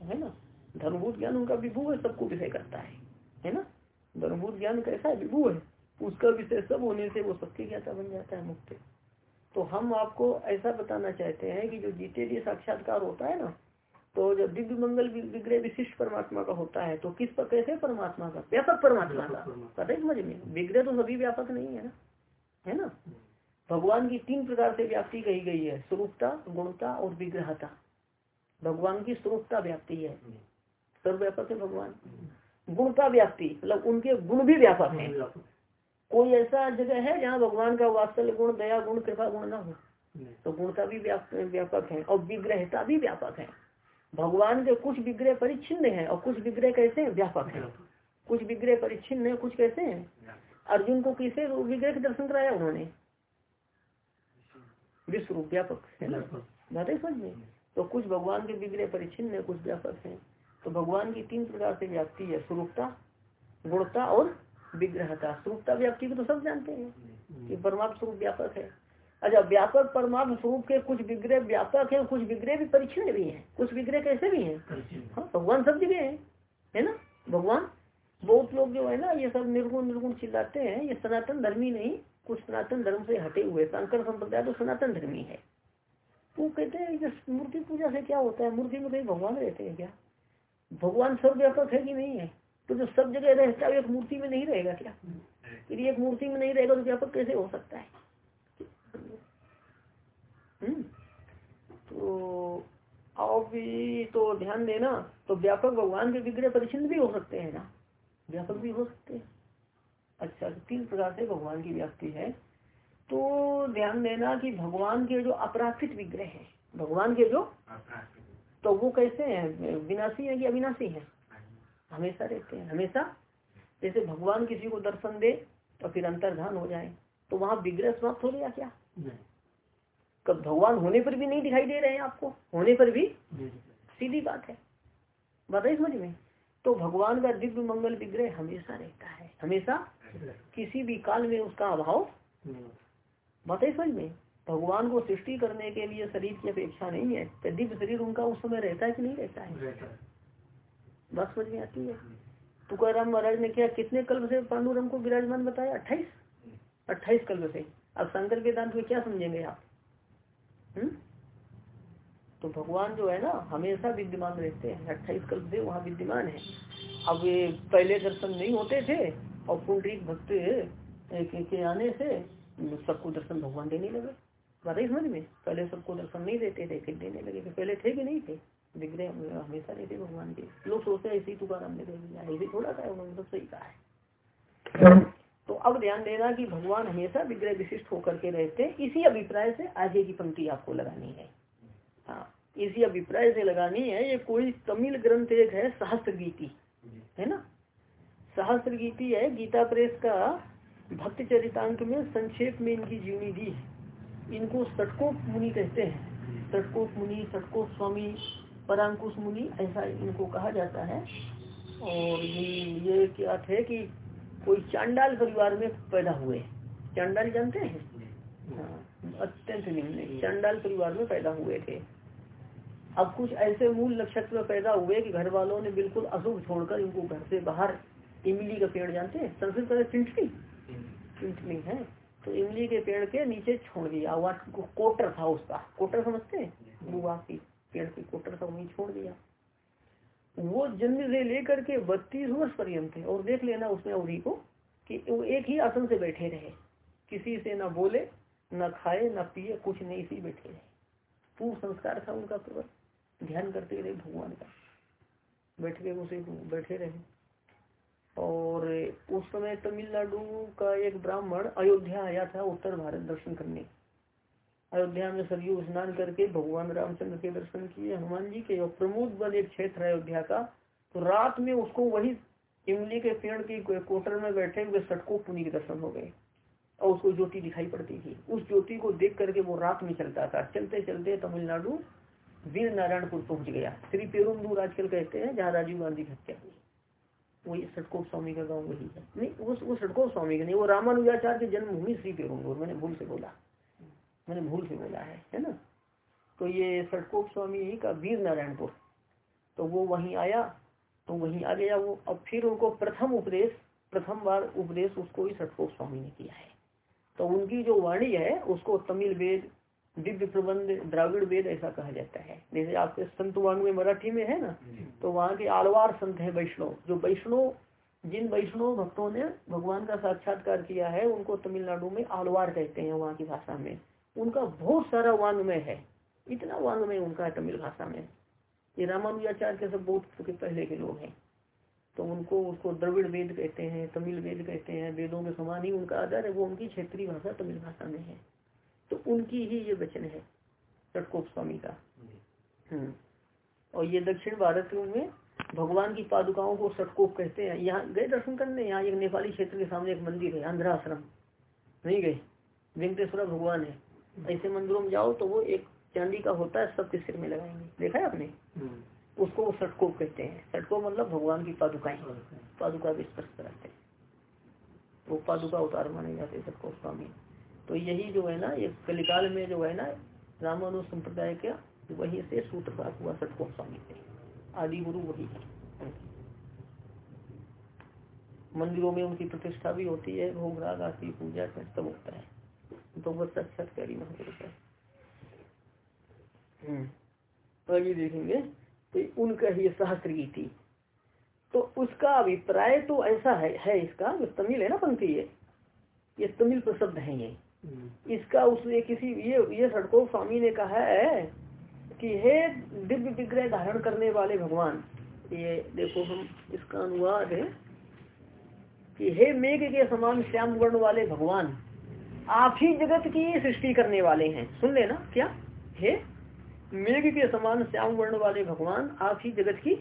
है ना? धर्मभूत ज्ञान उनका विभू है सबको विषय करता है। है ना? धर्मभूत ज्ञान कैसा है? विभू है। उसका विषय सब होने से वो सबके ज्ञाता बन जाता है मुक्त। तो हम आपको ऐसा बताना चाहते हैं कि जो जीते जी साक्षात्कार होता है ना तो जब दिव्य मंगल विग्रह विशिष्ट परमात्मा का होता है तो किस पर कैसे परमात्मा का? व्यापक परमात्मा का। पता समझ में? विग्रह तो सभी व्यापक नहीं है ना? है ना? भगवान की तीन प्रकार से व्याप्ति कही गई है स्वरूपता गुणता और विग्रहता। भगवान की स्वरूपता व्याप्ति है। सर्वव्यापक है भगवान। गुणता व्याप्ति मतलब उनके गुण भी व्यापक है। कोई ऐसा जगह है जहाँ भगवान का वात्सल्य गुण दया गुण कृपा गुण ना हो? तो गुणता भी व्यापक है और विग्रहता भी व्यापक है। भगवान के कुछ विग्रह परिच्छिन्न है और कुछ विग्रह कैसे हैं? व्यापक है। कुछ विग्रह परिच्छिन्न है कुछ कैसे हैं? अर्जुन को किसे विग्रह के दर्शन कराया उन्होंने? विश्व रूप व्यापक है बात है समझ? में तो कुछ भगवान के विग्रह परिचिन है कुछ व्यापक है। तो भगवान की तीन प्रकार से व्याप्ति है स्वरूपता गुणता और विग्रहता। स्वरूपता व्याप्ति को तो सब जानते हैं कि परमात्म स्वरूप व्यापक है। अच्छा व्यापक परमात्म स्वरूप के कुछ विग्रह व्यापक है कुछ विग्रह भी परिचिन भी है। कुछ विग्रह कैसे भी है? हाँ भगवान सब जगह है है ना? भगवान बहुत लोग जो है ना ये सब निर्गुण निर्गुण चिल्लाते हैं ये सनातन धर्मी नहीं। कुछ सनातन धर्म से हटे हुए शंकर संप्रदाय तो सनातन धर्मी है। वो कहते हैं मूर्ति पूजा से क्या होता है? मूर्ति में कहीं भगवान रहते हैं क्या? भगवान सर्वव्यापक है कि नहीं है? तो जो सब जगह रहता है एक मूर्ति में नहीं रहेगा क्या? यदि एक मूर्ति में नहीं रहेगा तो व्यापक कैसे हो सकता है? हम्म। तो अभी तो ध्यान देना तो व्यापक भगवान के विग्रह परिचिन भी हो सकते हैं ना? व्यापक भी हो सकते हैं। अच्छा तो तीन प्रकार से भगवान की व्याप्ति है। तो ध्यान देना कि भगवान के जो अपराधित विग्रह है भगवान के जो तो वो कैसे हैं? विनाशी है कि अविनाशी है? हमेशा रहते हैं हमेशा। जैसे भगवान किसी को दर्शन दे और फिर अंतर्धान हो जाए। तो वहाँ विग्रह समाप्त हो गया क्या? कब भगवान होने पर भी नहीं दिखाई दे रहे हैं आपको? होने पर भी सीधी बात है। बताइए समझ में? तो भगवान का दिव्य मंगल विग्रह हमेशा रहता है हमेशा किसी भी काल में उसका अभाव बताइए समझ में भगवान को सृष्टि करने के लिए शरीर की अपेक्षा नहीं है। तो दिव्य शरीर उनका उस समय रहता है कि नहीं रहता है? बात समझ में आती है? तुकाराम महाराज ने क्या कितने कल्प से पांडुरंग को विराजमान बताया? अट्ठाईस? अट्ठाईस कल्प से। अब शंकर वेदांत में क्या समझेंगे आप? हम्म? तो भगवान जो है ना हमेशा विद्यमान रहते हैं। अट्ठाईस कल्प से वहाँ विद्यमान है। अब ये पहले दर्शन नहीं होते थे और पुंडरीक भक्त के आने से सबको दर्शन भगवान देने लगे। बात ही समझ में? पहले सबको दर्शन नहीं देते थे, फिर देने लगे। पहले थे कि नहीं थे। विग्रह हमेशा रहते भगवान के। लोग सोचते हैं, इसी तुकार हमने दे दिया ऐसे थोड़ा सा उन्होंने सब सही कहा है। तो अब ध्यान देना कि भगवान हमेशा विग्रह विशिष्ट होकर के रहते इसी अभिप्राय से आगे की पंक्ति आपको लगानी है। हाँ इसी अभिप्राय से लगानी है, ये कोई तमिल ग्रंथ एक है सहस्त्र गीति। है ना? सहस्त्र गीति है, गीता प्रेस का भक्त चरितांक में संक्षेप में इनकी जीवनी दी है। इनको सटकोप मुनि कहते हैं। सटकोप मुनि सटकोप स्वामी, परांकुश मुनि, ऐसा इनको कहा जाता है। और ये ये क्या थे कि कोई चांडाल परिवार में पैदा हुए चांडाल जानते हैं? हाँ अत्यंत निम्न चांडाल परिवार में पैदा हुए थे। अब कुछ ऐसे मूल नक्षत्र पैदा हुए कि घर वालों ने बिल्कुल अशुभ छोड़कर इनको घर से बाहर इमली का पेड़ जानते हैं? संस्कृत में चिंटनी चिंटनी है। तो इमली के पेड़ के नीचे छोड़ दिया वहाँ कोटर था उसका। कोटर समझते हैं? बुआ की पेड़ की कोटर था वहीं छोड़ दिया। वो जन्म से लेकर के बत्तीस वर्ष पर्यंत है और देख लेना उसमें अवधि को कि वो एक ही आसन से बैठे रहे। किसी से ना बोले न खाए न पिए कुछ नहीं इसी बैठे रहे। पूर्व संस्कार था उनका केवल। ध्यान करते रहे भगवान का। बैठ के उसे बैठे रहे। और उस समय तमिलनाडु का एक ब्राह्मण अयोध्या आया था उत्तर भारत दर्शन करने। अयोध्या में सरयू स्नान करके भगवान रामचंद्र के दर्शन किए। हनुमान जी के और प्रमोद बल एक क्षेत्र है अयोध्या का तो रात में उसको वही इमली के पेड़ के कोटर में बैठे हुए सटको पुनी के दर्शन हो गए और उसको ज्योति दिखाई पड़ती थी। उस ज्योति को देख करके वो रात में चलता था। चलते चलते तमिलनाडु वीर नारायणपुर पहुँच गया। श्री पेरुमदूर आजकल कहते हैं जहाँ राजीव गांधी की हत्या हुई। वही सटकोप स्वामी का गाँव वही है। नहीं उस वो सटकोप स्वामी का नहीं, वो रामानुजाचार्य की जन्मभूमि श्री पेरुमदूर मैंने भूल से बोला। मैंने भूल से बोला है है ना? तो ये सटकोप स्वामी का वीर नारायणपुर। तो वो वहीं आया तो वहीं आ गया वो। अब फिर उनको प्रथम उपदेश, प्रथम बार उपदेश उसको ही सटकोप स्वामी ने किया है। तो उनकी जो वाणी है, उसको तमिल वेद दिव्य प्रबंध द्राविड़ वेद ऐसा कहा जाता है। जैसे आपके संत वांग में मराठी में है ना तो वहाँ के आलवार संत है वैष्णव। जो वैष्णव जिन वैष्णव भक्तों ने भगवान का साक्षात्कार किया है उनको तमिलनाडु में आलवार कहते हैं वहाँ की भाषा में। उनका बहुत सारा वांग्मय है। इतना वांग्मय उनका है तमिल भाषा में। ये रामानुजाचार्य के सब बहुत पहले के लोग हैं। तो उनको उसको द्रविड़ वेद कहते हैं तमिल वेद कहते हैं वेदों के समान ही उनका आदर है। वो उनकी क्षेत्रीय भाषा तमिल भाषा में है। तो उनकी ही ये वचन है चटकोप स्वामी का। हम्म। और ये दक्षिण भारत में भगवान की पादुकाओं को सटकोप कहते हैं। यहाँ गए दर्शन करने? यहाँ एक नेपाली क्षेत्र के सामने एक मंदिर है आंध्रा आश्रम नहीं गए? वेंकटेश्वर भगवान है। ऐसे मंदिरों में जाओ तो वो एक चांदी का होता है सबके सिर में लगाएँगे। देखा है आपने? हम्म। उसको वो सटकोप कहते हैं। सटकोप मतलब भगवान की पादुकाएँ। पादुका भी स्पर्श कराते हैं। वो पादुका उतार माने जाते सटकोप स्वामी। तो यही जो है ना ये कलिकाल में जो है ना रामानु संप्रदाय का वही से सूत्रपात हुआ सटकोप स्वामी से आदि गुरु वही है। मंदिरों में उनकी प्रतिष्ठा भी होती है भोग राग आदि पूजा सब होता है। तो वो साक्षात्कारी महापुरुष है। हम्म। आगे देखेंगे तो उनका ही सहस्त्र गीति तो उसका अभिप्राय तो ऐसा है है इसका तमिल है ना पंक्ति ये ये तमिल प्रसिद्ध है ये। इसका उसने किसी, ये ये सड़को स्वामी ने कहा है कि हे दिव्य विग्रह धारण करने वाले भगवान, ये देखो हम इसका अनुवाद है कि हे मेघ के समान श्याम वर्ण वाले भगवान, आप ही जगत की सृष्टि करने वाले हैं। सुन लेना क्या? हे मेघ के समान श्याम वर्ण वाले भगवान, आप ही जगत की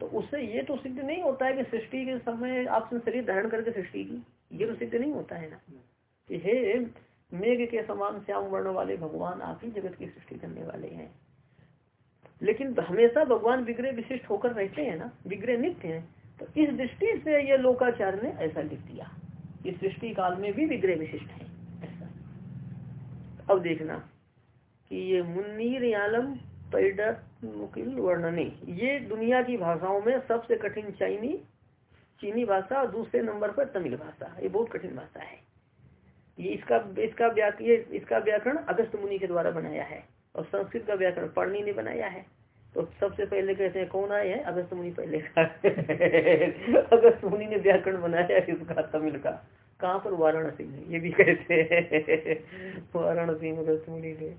तो उससे ये तो सिद्ध नहीं होता है कि सृष्टि के समय आपने शरीर धारण करके सृष्टि की। ये तो सिद्ध नहीं होता है ना। हे मेघ के समान श्याम वर्ण वाले भगवान आप ही जगत की सृष्टि करने वाले हैं। लेकिन हमेशा भगवान विग्रह विशिष्ट होकर रहते हैं ना विग्रह नित्य है तो इस दृष्टि से ये लोकाचार ने ऐसा लिख दिया। इस सृष्टि काल में भी विग्रह विशिष्ट है, ऐसा। अब देखना कि ये मुन्नीर यालम मुकिल वर्णने, ये दुनिया की भाषाओं में सबसे कठिन चाइनी, चीनी भाषा और दूसरे नंबर पर तमिल भाषा, ये बहुत कठिन भाषा है। ये इसका इसका ये इसका व्याकरण अगस्त मुनि के द्वारा बनाया है और संस्कृत का व्याकरण पढ़नी ने बनाया है। तो सबसे पहले कहते हैं, कौन आए हैं? अगस्त मुनि पहले का। अगस्त मुनि ने व्याकरण बनाया है इसका, तमिल का। कहाँ पर? वाराणसी में। ये भी कहते हैं। वाराणसी में अगस्त मुनि ने।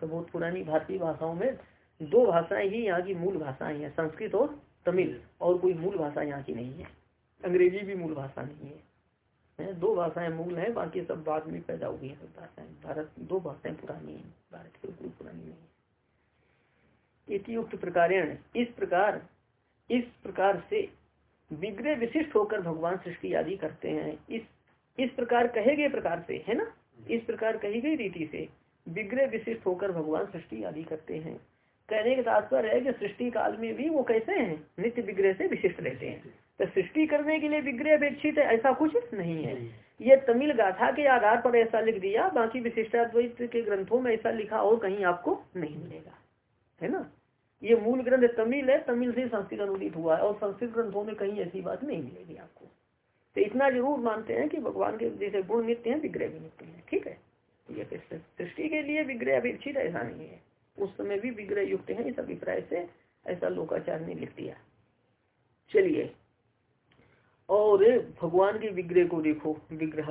तो बहुत पुरानी भारतीय भाषाओं में दो भाषाएँ ही यहाँ की मूल भाषाएँ हैं, संस्कृत और तमिल। और कोई मूल भाषा यहाँ की नहीं है। अंग्रेज़ी भी मूल भाषा नहीं है। है, दो भाषाएँ मूल है, बाकी सब बाद में पैदा हुई है सब भाषाएँ। भारत दो भाषाएँ पुरानी है, भारत की कोई पुरानी नहीं है। इतियुक्त प्रकार इस प्रकार इस प्रकार से विग्रह विशिष्ट होकर भगवान सृष्टि आदि करते हैं। इस इस प्रकार कहे गए प्रकार से, है ना? इस प्रकार कही गई रीति से विग्रह विशिष्ट होकर भगवान सृष्टि आदि करते हैं। कहने का तात्पर्य है कि सृष्टि काल में भी वो कैसे हैं? नित्य विग्रह से विशिष्ट रहते हैं। तो सृष्टि करने के लिए विग्रह अपेक्षित है ऐसा कुछ नहीं है। ये तमिल गाथा के आधार पर ऐसा लिख दिया बाकी विशिष्टाद्वैत के ग्रंथों में ऐसा लिखा और कहीं आपको नहीं मिलेगा। है ना? ये मूल ग्रंथ तमिल है तमिल से संस्कृत अनुदित हुआ है और संस्कृत ग्रंथों में कहीं ऐसी बात नहीं मिलेगी आपको। तो इतना ज़रूर मानते हैं कि भगवान के जैसे गुण नित्य है विग्रह भी नित्य है ठीक है? ये सृष्टि के लिए विग्रह अपेक्षित ऐसा नहीं है। उस समय भी विग्रह युक्त है इस अभिप्राय से ऐसा लोकाचार ने लिख दिया। चलिए और भगवान के विग्रह को देखो विग्रह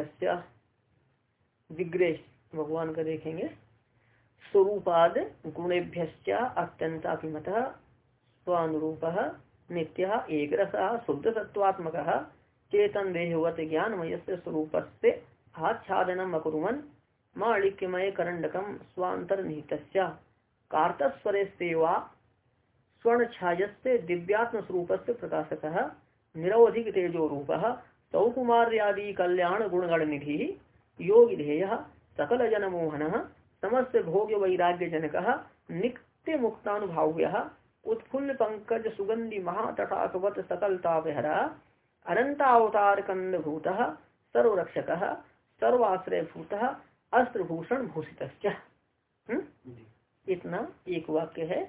विग्रह भगवान का देखेंगे। स्वरूपाद गुणेभ्य अत्यंताभिमत स्वानुरूप नित्य एक रस शुद्ध सत्वात्मक चेतन देहवत ज्ञानमय स्वरूप से आच्छादनम अकुरुवन माणिक्यमय करंडकम स्वांतर्निहित कार्तस्वरेस्तेवा स्वर्ण छायस्य दिव्यात्म स्वरूप से प्रकाशक निरवधिक तेजो रूप सौकुमार्यादि कल्याण गुणगण निधि योग ध्येय सकल जन मोहन समस्त भोग्य वैराग्य जनक नित्य मुक्तानुभाव्य उत्फुल्ल पंकज सुगंधि महातटाकवत सकलतापहरा अनंतावतार कंद भूत सर्वरक्षक सर्वाश्रय भूत अस्त्रभूषण भूषित इतना एक वाक्य है।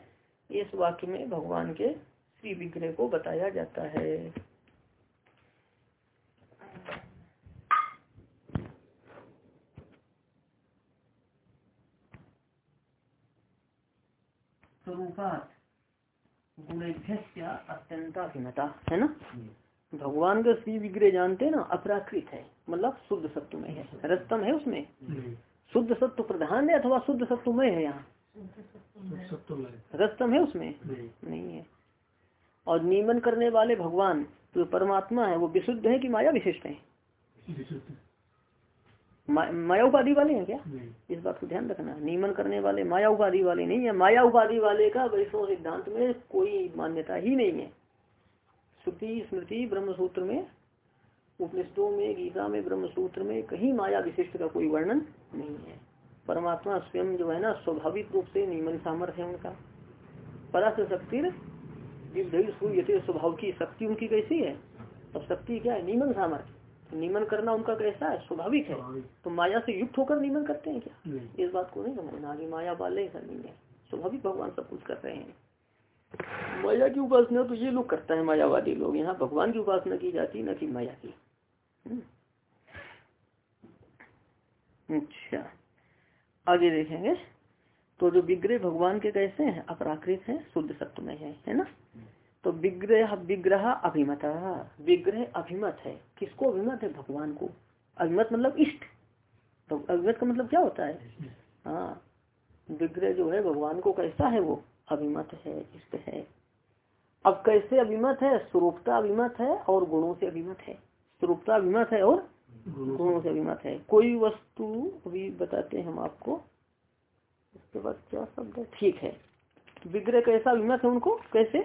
इस वाक्य में भगवान के श्री विग्रह को बताया जाता है। स्वरूपात अत्यंताभिन्नता है ना? भगवान का श्री विग्रह जानते हैं ना अपराकृत है मतलब शुद्ध सत्व में है रस्तम है उसमें। शुद्ध सत्व प्रधान है अथवा शुद्ध सत्व में है यहाँ? रस्तम है। उसमें? नहीं। है। और नियमन करने वाले भगवान जो परमात्मा है वो विशुद्ध है कि माया विशिष्ट है? माया उपाधि वाले हैं क्या? इस बात को ध्यान रखना। नियमन करने वाले माया उपाधि वाले नहीं है। माया उपाधि वाले का वैष्णव सिद्धांत में कोई मान्यता ही नहीं है। श्रुति स्मृति ब्रह्म सूत्र में उपनिषदों में गीता में ब्रह्म सूत्र में कहीं माया विशिष्ट का कोई वर्णन नहीं है। परमात्मा स्वयं जो है ना स्वाभाविक रूप से नियमन सामर्थ्य है उनका। परास शक्ति स्वभाव की शक्ति उनकी कैसी है? अब शक्ति क्या है? नियमन सामर्थ्य नियमन करना उनका कैसा है स्वाभाविक है। तो माया से युक्त होकर नियमन करते हैं क्या? इस बात को नहीं समझना। आगे माया वाले ऐसा नहीं है स्वाभाविक भगवान सब कुछ कर रहे हैं। माया की उपासना तो ये लोग करता है मायावादी लोग। यहाँ भगवान की उपासना की जाती न कि माया की। हम्म। अच्छा। आगे देखेंगे। तो जो विग्रह भगवान के कैसे हैं अपराकृत हैं शुद्ध सत्व में है है ना? तो विग्रह विग्रह अभिमत विग्रह अभिमत है। किसको अभिमत है? भगवान को। अभिमत मतलब इष्ट। तो अभिमत का मतलब क्या होता है? हाँ। विग्रह जो है, भगवान को कैसा है वो? अभिमत है, इष्ट है। अब कैसे अभिमत है? स्वरूपता अभिमत है और गुणों से अभिमत है। स्वरूपता अभिमत है और गुणों से अभिमत है। कोई वस्तु, अभी बताते हैं हम आपको। उसके बाद क्या शब्द है? ठीक है। विग्रह कैसा अभिमत है उनको? कैसे?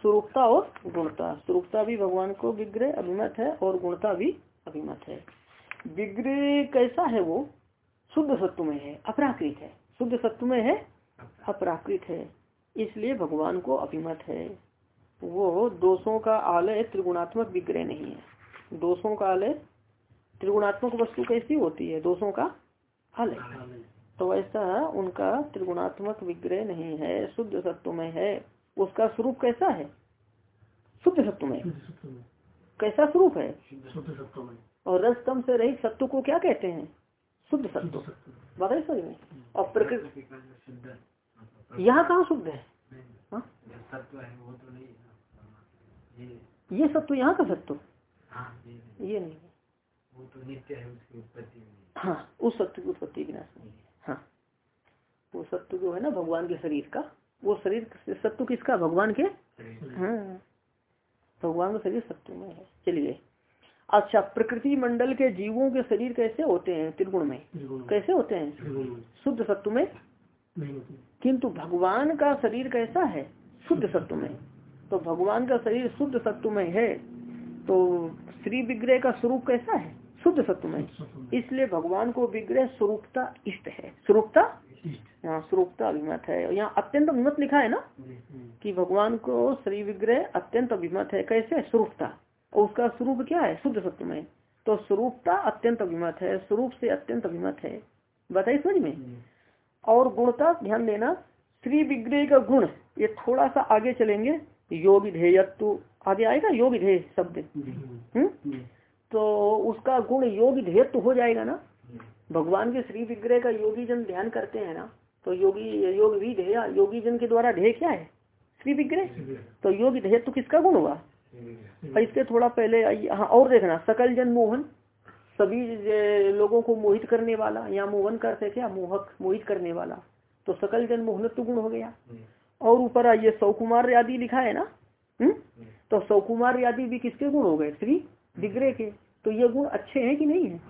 स्वरूपता और गुणता। स्वरूपता भी भगवान को विग्रह अभिमत है और गुणता भी अभिमत है। विग्रह कैसा है वो? शुद्ध सत्व में है अपराकृत है। शुद्ध सत्व में है अपराकृत है। इसलिए भगवान को अभिमत है। वो दोषों का आलय त्रिगुणात्मक विग्रह नहीं है। दोषों का आलय त्रिगुणात्मक वस्तु कैसी होती है? दोषों का आलय। तो ऐसा उनका त्रिगुणात्मक विग्रह नहीं है। शुद्ध सत्व में है। उसका स्वरूप कैसा है? शुद्ध सत्व में। कैसा स्वरूप है? और रसतम से रहित सत्व को क्या कहते हैं? शुद्ध सत्व। बताइए सर में। और प्रकृति यहाँ कहाँ शुद्ध है? हाँ? ये सत्व यहाँ का सत्व? ये नहीं। वो तो नित्य है उसकी उत्पत्ति हाँ। उस सत्य की उत्पत्ति विनाश नहीं है। हाँ। वो सत्य जो है ना भगवान के शरीर का। वो शरीर सत्य किसका? भगवान के? हाँ। भगवान का शरीर सत्य में है। चलिए। अच्छा प्रकृति मंडल के जीवों के शरीर कैसे होते हैं? त्रिगुण में। कैसे होते हैं? शुद्ध सत्व में? किंतु भगवान का शरीर कैसा है? शुद्ध सत्व में। तो भगवान का शरीर शुद्ध सत्व में है। तो श्री विग्रह का स्वरूप कैसा है? शुद्ध सत्व में। इसलिए भगवान को विग्रह स्वरूपता इष्ट है। स्वरूपता यहाँ स्वरूपता अभिमत है। यहाँ अत्यंत अभिमत लिखा है ना? कि भगवान को श्री विग्रह अत्यंत अभिमत है। कैसे? स्वरूपता और उसका स्वरूप क्या है? शुद्ध सत्व में तो स्वरूपता अत्यंत अभिमत है। स्वरूप से अत्यंत अभिमत है। बताइए समझ में? और गुणता ध्यान देना श्री विग्रह का गुण ये थोड़ा सा आगे चलेंगे। योग ध्येयत्व आगे आएगा योग ध्येय शब्द हम्म? तो उसका गुण योग ध्येयत्व हो जाएगा ना? भगवान के श्री विग्रह का योगी जन ध्यान करते हैं ना तो योगी योग भी ध्येय योगी जन के द्वारा ध्येय क्या है? श्री विग्रह? तो योग ध्येयत्व किसका गुण हुआ? इसके थोड़ा पहले हाँ और देखना सकल जन मोहन सभी लोगों को मोहित करने वाला या मोहन करते क्या? मोहक मोहित करने वाला। तो सकल जन मोहन मोहनत्व गुण हो गया। और ऊपर आइए सौकुमार आदि लिखा है ना? हम्म? तो सौकुमार आदि भी किसके गुण हो गए? श्री विग्रह के। तो ये गुण अच्छे हैं कि नहीं है?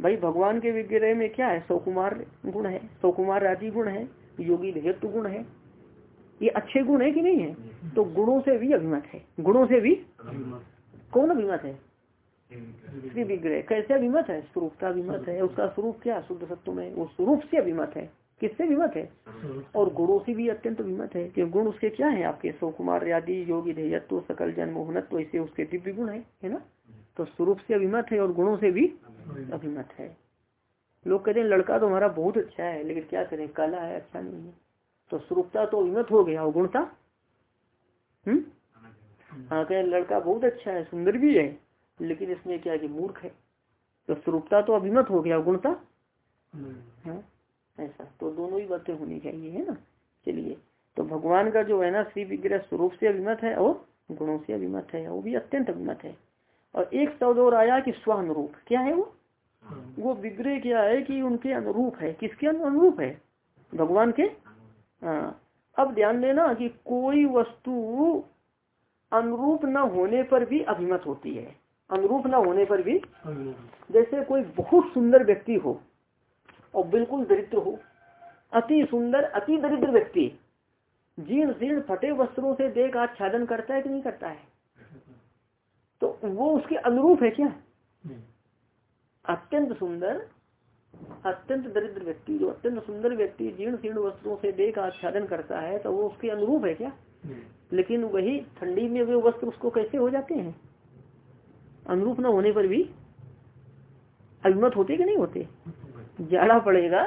भाई भगवान के विग्रह में क्या है? सौकुमार गुण है सौकुमार आदि गुण है योगी ध्यत्व गुण है। ये अच्छे गुण है कि नहीं है? तो गुणों से भी अभिमत है। गुणों से भी कौन अभिमत है? श्री विग्रह। कैसे अभिमत है? स्वरूप का अभिमत है। उसका स्वरूप क्या? शुद्ध सत्व में वो स्वरूप से अभिमत है। किससे विमत है? और गुणों से भी अत्यंत विमत है। कि गुण उसके क्या है? आपके सौ कुमार आदि योगी ध्येयत्व सकल जन मोहनत्व ऐसे उसके दिव्य गुण है है ना? तो स्वरूप से अभिमत है और गुणों से भी अभिमत। है। लोग कहते हैं लड़का तो हमारा बहुत अच्छा है लेकिन क्या करें? काला है अच्छा नहीं है। तो स्वरूपता तो अभिमत हो गया और गुणता? हम्म? हाँ कह लड़का बहुत अच्छा है सुंदर भी है लेकिन इसमें क्या कि मूर्ख है। तो स्वरूपता तो अभिमत हो गया गुणता? हाँ ऐसा। तो दोनों ही बातें होनी चाहिए है ना? चलिए। तो भगवान का जो है ना श्री विग्रह स्वरूप से अभिमत है और गुणों से अभिमत है वो भी अत्यंत अभिमत है। और एक शब्द और आया कि स्व अनुरूप क्या है वो? वो विग्रह क्या है कि उनके अनुरूप है? किसके अनुरूप है? भगवान के? हाँ। अब ध्यान देना कि कोई वस्तु अनुरूप न होने पर भी अभिमत होती है। अनुरूप न होने पर भी। जैसे कोई बहुत सुंदर व्यक्ति हो और बिल्कुल दरिद्र हो अति सुंदर अति दरिद्र व्यक्ति जीर्ण जीर्ण फटे वस्त्रों से देख आच्छादन करता है कि नहीं करता है? तो वो उसके अनुरूप है क्या? अत्यंत सुंदर अत्यंत दरिद्र व्यक्ति जो अत्यंत सुंदर व्यक्ति जीर्ण शीर्ण वस्त्रों से देख आच्छादन करता है तो वो उसके अनुरूप है क्या? लेकिन वही ठंडी में वे वस्त्र उसको कैसे हो जाते हैं? अनुरूप न होने पर भी अभिमत होते कि नहीं होते? जाड़ा पड़ेगा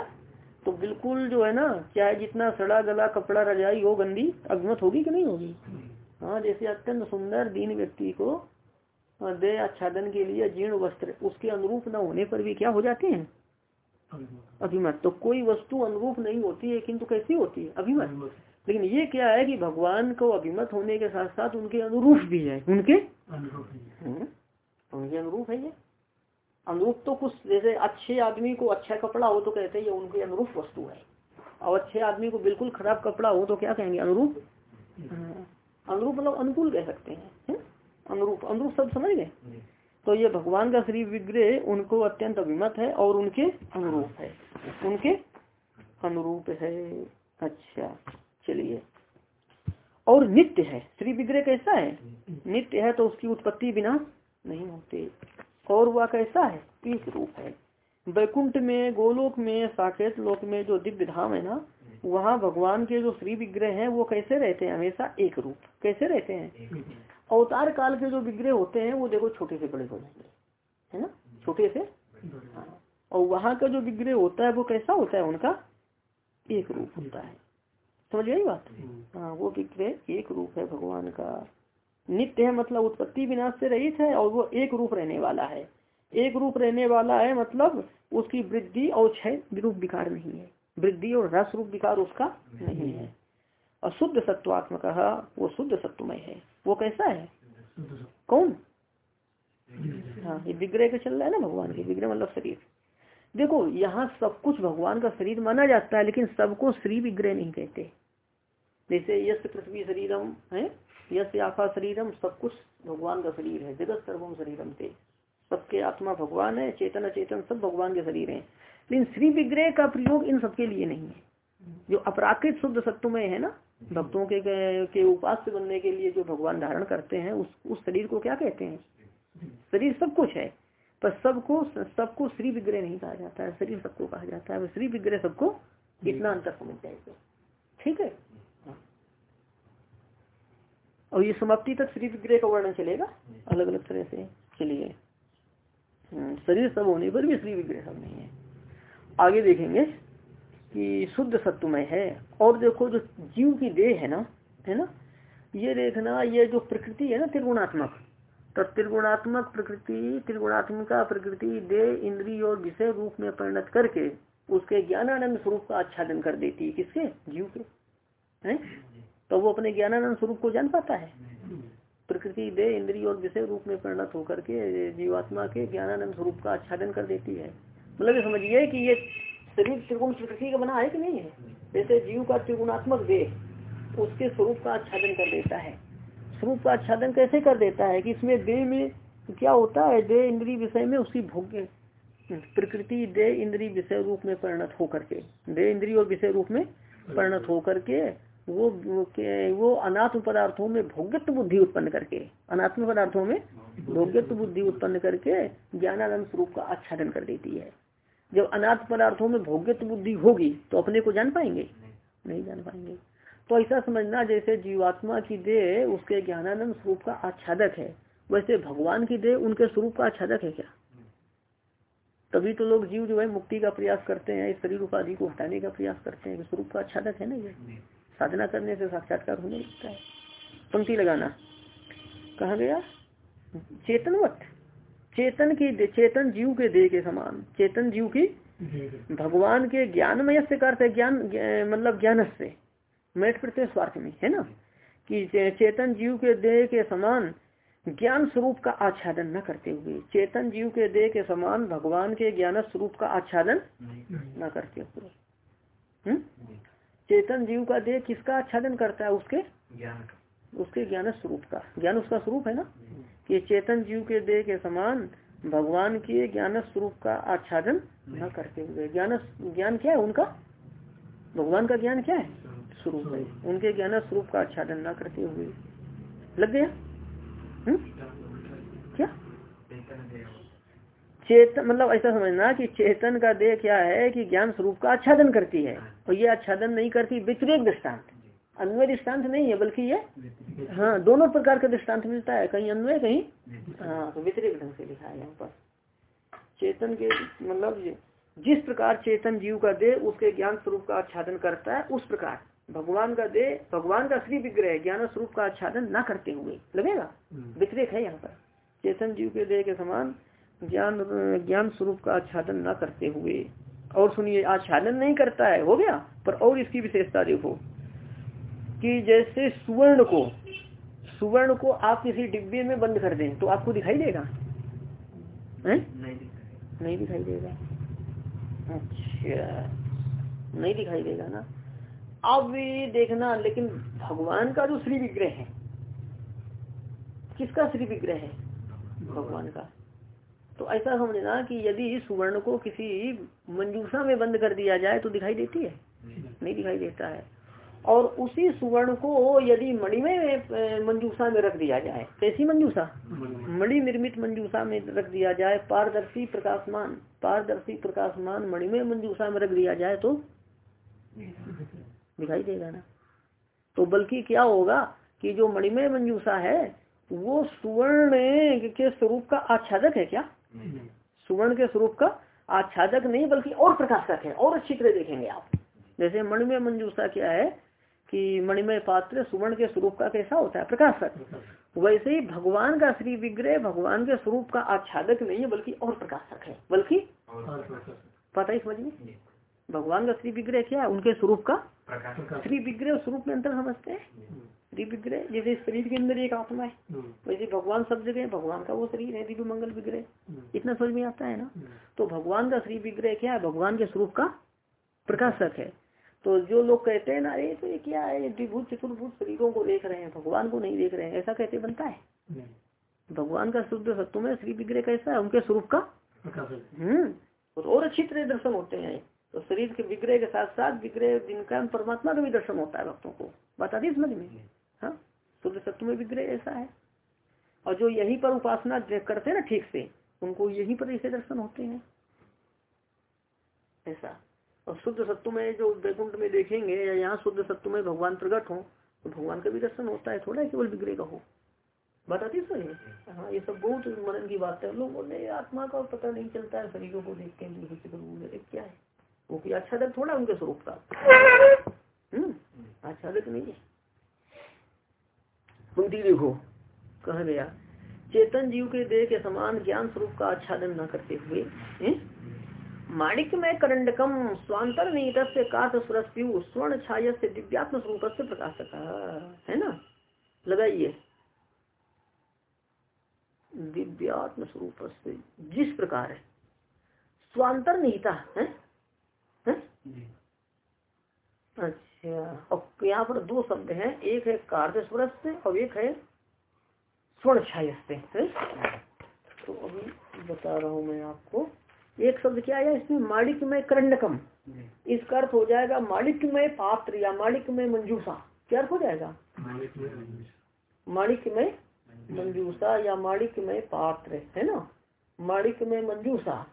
तो बिल्कुल जो है ना चाहे जितना सड़ा गला कपड़ा रजाई हो गंदी अभिमत होगी कि नहीं होगी? हाँ जैसे अत्यंत सुंदर दीन व्यक्ति को दे आच्छादन के लिए जीर्ण वस्त्र उसके अनुरूप न होने पर भी क्या हो जाते हैं? अभिमत। तो कोई वस्तु अनुरूप नहीं होती है किंतु कैसी होती है? अभिमत। लेकिन ये क्या है कि भगवान को अभिमत होने के साथ साथ उनके अनुरूप भी है। उनके? हम्म, उनके अनुरूप है ये। अनुरूप तो कुछ जैसे अच्छे आदमी को अच्छा कपड़ा हो तो कहते हैं ये उनके अनुरूप वस्तु है। और अच्छे आदमी को बिल्कुल खराब कपड़ा हो तो क्या कहेंगे? अनुरूप? हाँ, अनुरूप मतलब अनुकूल कह सकते है? अनुरूप अनुरूप सब समझ गए तो ये भगवान का श्री विग्रह उनको अत्यंत अभिमत है और उनके अनुरूप है। उनके अनुरूप है। अच्छा चलिए। और नित्य है। श्री विग्रह कैसा है? नित्य है तो उसकी उत्पत्ति बिना नहीं होते। और वह कैसा है? तीस रूप है। वैकुंठ में गोलोक में साकेत लोक में जो दिव्य धाम है ना वहाँ भगवान के जो श्री विग्रह हैं वो कैसे रहते हैं? हमेशा एक रूप। कैसे रहते हैं? अवतार काल के जो विग्रह होते हैं, वो देखो छोटे से बड़े हो जाएँगे। है ना? छोटे से? हाँ। और वहाँ का जो विग्रह होता है, वो कैसा होता है? उनका एक रूप होता है। समझ गई बात? हाँ वो विग्रह एक रूप है भगवान का। नित्य है मतलब उत्पत्ति विनाश से रहित है और वो एक रूप रहने वाला है। एक रूप रहने वाला है मतलब उसकी वृद्धि और क्षय रूप विकार नहीं है। वृद्धि और रस रूप विकार उसका नहीं है। और शुद्ध सत्वात्मक वो शुद्ध सत्वमय है। वो कैसा है? कौन? हाँ ये विग्रह का चल रहा है ना भगवान के, विग्रह मतलब शरीर। देखो, यहाँ सब कुछ भगवान का शरीर माना जाता है, लेकिन सबको श्री विग्रह नहीं कहते। जैसे यश पृथ्वी शरीरम, है? यश आखा शरीरम, सब कुछ भगवान का शरीर है। जगत सर्वम शरीरम थे सबके आत्मा भगवान है, चेतन अचेतन सब भगवान के शरीर है। लेकिन श्री विग्रह का प्रयोग इन सबके लिए नहीं है। जो अपराकृत शुद्ध सत्व में है ना भक्तों के के उपास्य बनने के लिए जो भगवान धारण करते हैं उस उस शरीर को क्या कहते हैं? शरीर सब कुछ है पर सबको सबको श्री विग्रह नहीं कहा जाता है शरीर सबको कहा जाता है श्री विग्रह सबको इतना अंतर समझ जाएगा। ठीक है? और ये समाप्ति तक श्री विग्रह का वर्णन चलेगा? अलग अलग तरह से चलिए। हम्म, शरीर सब होने पर भी श्री विग्रह सब नहीं है। आगे देखेंगे। कि शुद्ध सत्वमय है। और देखो जो जीव की देह है ना है ना? ये देखना, ये जो प्रकृति है ना, त्रिगुणात्मक। तो त्रिगुणात्मक प्रकृति, त्रिगुणात्मिका प्रकृति, देह, इंद्रिय और विषय रूप में परिणत करके उसके ज्ञानानंद स्वरूप का आच्छादन कर देती है किसके? जीव के। है? तो वो अपने ज्ञानानंद स्वरूप को जान पाता है। प्रकृति दे इंद्रिय और विषय रूप में परिणत होकर के जीवात्मा के ज्ञानानंद स्वरूप का आच्छादन कर देती है। मतलब समझिए कि ये शरीर त्रिगुण प्रकृति का बना है कि नहीं है? जैसे जीव का त्रिगुणात्मक देह, उसके स्वरूप का आच्छादन कर देता है। स्वरूप का आच्छादन कैसे कर देता है कि इसमें देह में क्या होता है? देह इंद्रिय विषय में उसकी भोग्य, प्रकृति देह इंद्रिय विषय रूप में परिणत होकर के, देह इंद्रिय और विषय रूप में परिणत होकर के वो वो अनात्म पदार्थों में भोग्यत्व बुद्धि उत्पन्न करके, अनात्म पदार्थों में भोग्यत्व बुद्धि उत्पन्न करके ज्ञानानंद स्वरूप का आच्छादन कर देती है। जब अनाथ पदार्थों में भोग्यत्व बुद्धि होगी तो अपने को जान पाएँगे? नहीं। जान पाएँगे। तो ऐसा समझना जैसे जीवात्मा की देह उसके ज्ञानानंद स्वरूप का आच्छादक है वैसे भगवान की देह उनके स्वरूप का आच्छादक है क्या? तभी तो लोग जीव जो है मुक्ति का प्रयास करते हैं इस शरीर उपाधि को हटाने का प्रयास करते हैं स्वरूप का आच्छादक है ना ये? साधना करने से साक्षात्कार होने लगता है। पंक्ति लगाना। कहा गया? चेतनवत। चेतन की चेतन जीव के देह के समान चेतन जीव की भगवान के ज्ञानमय से करते ज्ञान मतलब ज्ञान से मेट प्रत्यय स्वार्थ में है ना? कि चेतन जीव के देह के समान ज्ञान स्वरूप का आच्छादन न करते हुए चेतन जीव के देह के समान भगवान के ज्ञान स्वरूप का आच्छादन न करते हुए। हम्म? चेतन जीव का देह किसका आच्छादन करता है? उसके? ज्ञान उसके ज्ञान स्वरूप का। ज्ञान उसका स्वरूप है ना? कि चेतन जीव के देह के समान भगवान के ज्ञान स्वरूप का आच्छादन न करते हुए। ज्ञान ज्ञान क्या है उनका? भगवान का ज्ञान क्या है? स्वरूप है। उनके ज्ञान स्वरूप का आच्छादन न करते हुए। लग गया? हुँ? क्या? चेतन मतलब ऐसा समझना कि चेतन का देह क्या है कि ज्ञान स्वरूप का आच्छादन करती है। और ये आच्छादन नहीं करती व्यतिरेक दृष्टांत अन्वय दृष्टांत नहीं है बल्कि ये हाँ दोनों प्रकार का दृष्टांत मिलता है कहीं अन्वय कहीं हाँ। तो व्यतिरिक ढंग से लिखा है यहाँ पर। चेतन के मतलब जिस प्रकार चेतन जीव का देह उसके ज्ञान स्वरूप का आच्छादन करता है उस प्रकार। भगवान का देह भगवान का श्री विग्रह ज्ञान स्वरूप का आच्छादन न करते हुए। लगेगा? हम्म। व्यतिरिक है यहाँ पर। चेतन जीव के देह के समान ज्ञान ज्ञान स्वरूप का आच्छादन न करते हुए। और सुनिए आच्छादन नहीं करता है हो गया? पर और इसकी विशेषता देखो। कि जैसे सुवर्ण को सुवर्ण को आप किसी डिब्बे में बंद कर दें तो आपको दिखाई देगा? है? नहीं दिखाई देगा। अच्छा नहीं दिखाई देगा ना? अब ये देखना लेकिन भगवान का जो श्री विग्रह है किसका श्री विग्रह है? भगवान का। तो ऐसा समझना कि यदि सुवर्ण को किसी मंजूसा में बंद कर दिया जाए तो दिखाई देती है? नहीं दिखाई देता है। और उसी सुवर्ण को यदि मणिमय मंजूसा में रख दिया जाए कैसी मंजूसा? मणि निर्मित मंजूसा में रख दिया जाए पारदर्शी प्रकाशमान पारदर्शी प्रकाशमान मणिमय मंजूसा में रख दिया जाए तो? दिखाई देगा ना। तो बल्कि क्या होगा कि जो मणिमय मंजूसा है वो सुवर्ण के स्वरूप का आच्छादक है क्या? सुवर्ण के स्वरूप का आच्छादक नहीं बल्कि और प्रकाशक है और अच्छी तरह देखेंगे आप। जैसे मणिमय मंजूसा क्या है कि मणिमय पात्र सुवर्ण के स्वरूप का कैसा होता है? प्रकाशक वैसे ही भगवान का श्री विग्रह भगवान के स्वरूप का आच्छादक नहीं है, बल्कि और प्रकाशक है। बल्कि? पता ही समझ में? भगवान का श्री विग्रह क्या है? उनके स्वरूप का? श्री विग्रह स्वरूप में अंतर समझते हैं? श्री विग्रह, जैसे शरीर के अंदर एक आत्मा है, वैसे भगवान सब जगह भगवान का वो शरीर है, दिव्य मंगल विग्रह। इतना समझ में आता है ना? तो भगवान का श्री विग्रह क्या है? भगवान के स्वरूप का प्रकाशक है। तो जो लोग कहते हैं ना अरे तो ये क्या है? द्विभूत चतुर्भूत शरीरों को देख रहे हैं भगवान को नहीं देख रहे हैं। ऐसा कहते बनता है। भगवान का शुद्ध सत्व में श्री विग्रह कैसा है? उनके स्वरूप का? हम्म। तो और अच्छी तरह दर्शन होते हैं। तो शरीर के विग्रह के साथ साथ विग्रह जिनका परमात्मा का भी दर्शन होता है भक्तों को। बता दी समझ में? हाँ? शुद्ध सत्व में विग्रह ऐसा है। और जो यहीं पर उपासना करते हैं ना ठीक से उनको यहीं पर ऐसे दर्शन होते हैं। ऐसा। और शुद्ध सत्व में जो वैकुंठ में देखेंगे या यहाँ शुद्ध सत्व में भगवान प्रकट हो तो भगवान का भी दर्शन होता है, थोड़ा केवल विग्रह का हो। बताती सुनिए हाँ। ये सब बहुत मनन की बात है। लोगों ने आत्मा का पता नहीं चलता है, शरीरों को देख के क्या है? वो अच्छा आच्छादक थोड़ा उनके स्वरूप का। हम्म आच्छादक नहीं है। पंक्ति देखो, कहा गया, चेतन जीव के देह के समान ज्ञान स्वरूप का आच्छादन न करते हुए माणिक में करंडकम स्वांतर से काथ सुरस्यु स्वर्ण छाय से दिव्यात्म स्वरूप से प्रकाशक। है ना? लगाइए। दिव्यात्म स्वरूप से जिस प्रकार है। स्वांतर निहिता है, है? अच्छा और यहाँ पर दो शब्द हैं। एक है कार्य से और एक है स्वर्ण छाय से तो अभी बता रहा हूँ मैं आपको। एक शब्द क्या आया इसमें? मालिक में करंडकम इसका अर्थ हो जाएगा मालिक में पात्र या मालिक में मंजूसा क्या अर्थ हो जाएगा? मालिक में मंजूसा या मालिक में पात्र है ना? मालिक में मंजूसा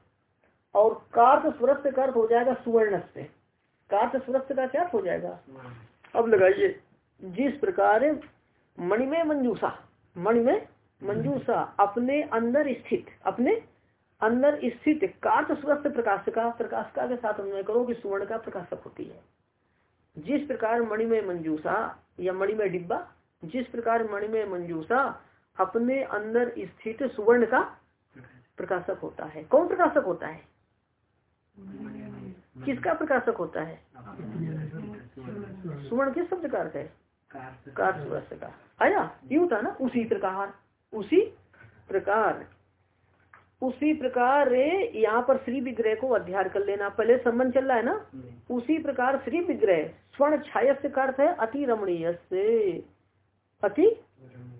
और कार्त स्वरस्त का अर्थ हो जाएगा सुवर्ण से कार्त स्वरस्त का क्या हो जाएगा? अब लगाइए जिस प्रकार मणिमय मंजूसा मणिमय मंजूसा अपने अंदर स्थित अपने अंदर स्थित कार्त स्वस्थ प्रकाशिका प्रकाशिका के साथ अन्वय करो कि सुवर्ण का प्रकाशक होती है। जिस प्रकार मणिमय मंजूसा या मणिमय डिब्बा जिस प्रकार मणिमय मंजूसा अपने अंदर स्थित सुवर्ण का प्रकाशक होता है। कौन प्रकाशक होता है? किसका प्रकाशक होता है? सुवर्ण किस शब्द का अर्थ है? कार का। आया यूँ था ना उसी प्रकार उसी प्रकार। उसी प्रकार यहाँ पर श्री विग्रह को अध्याय कर लेना। पहले संबंध चल रहा है ना? हम्म। उसी प्रकार श्री विग्रह स्वर्ण छाया से अर्थ है अति रमणीय से अति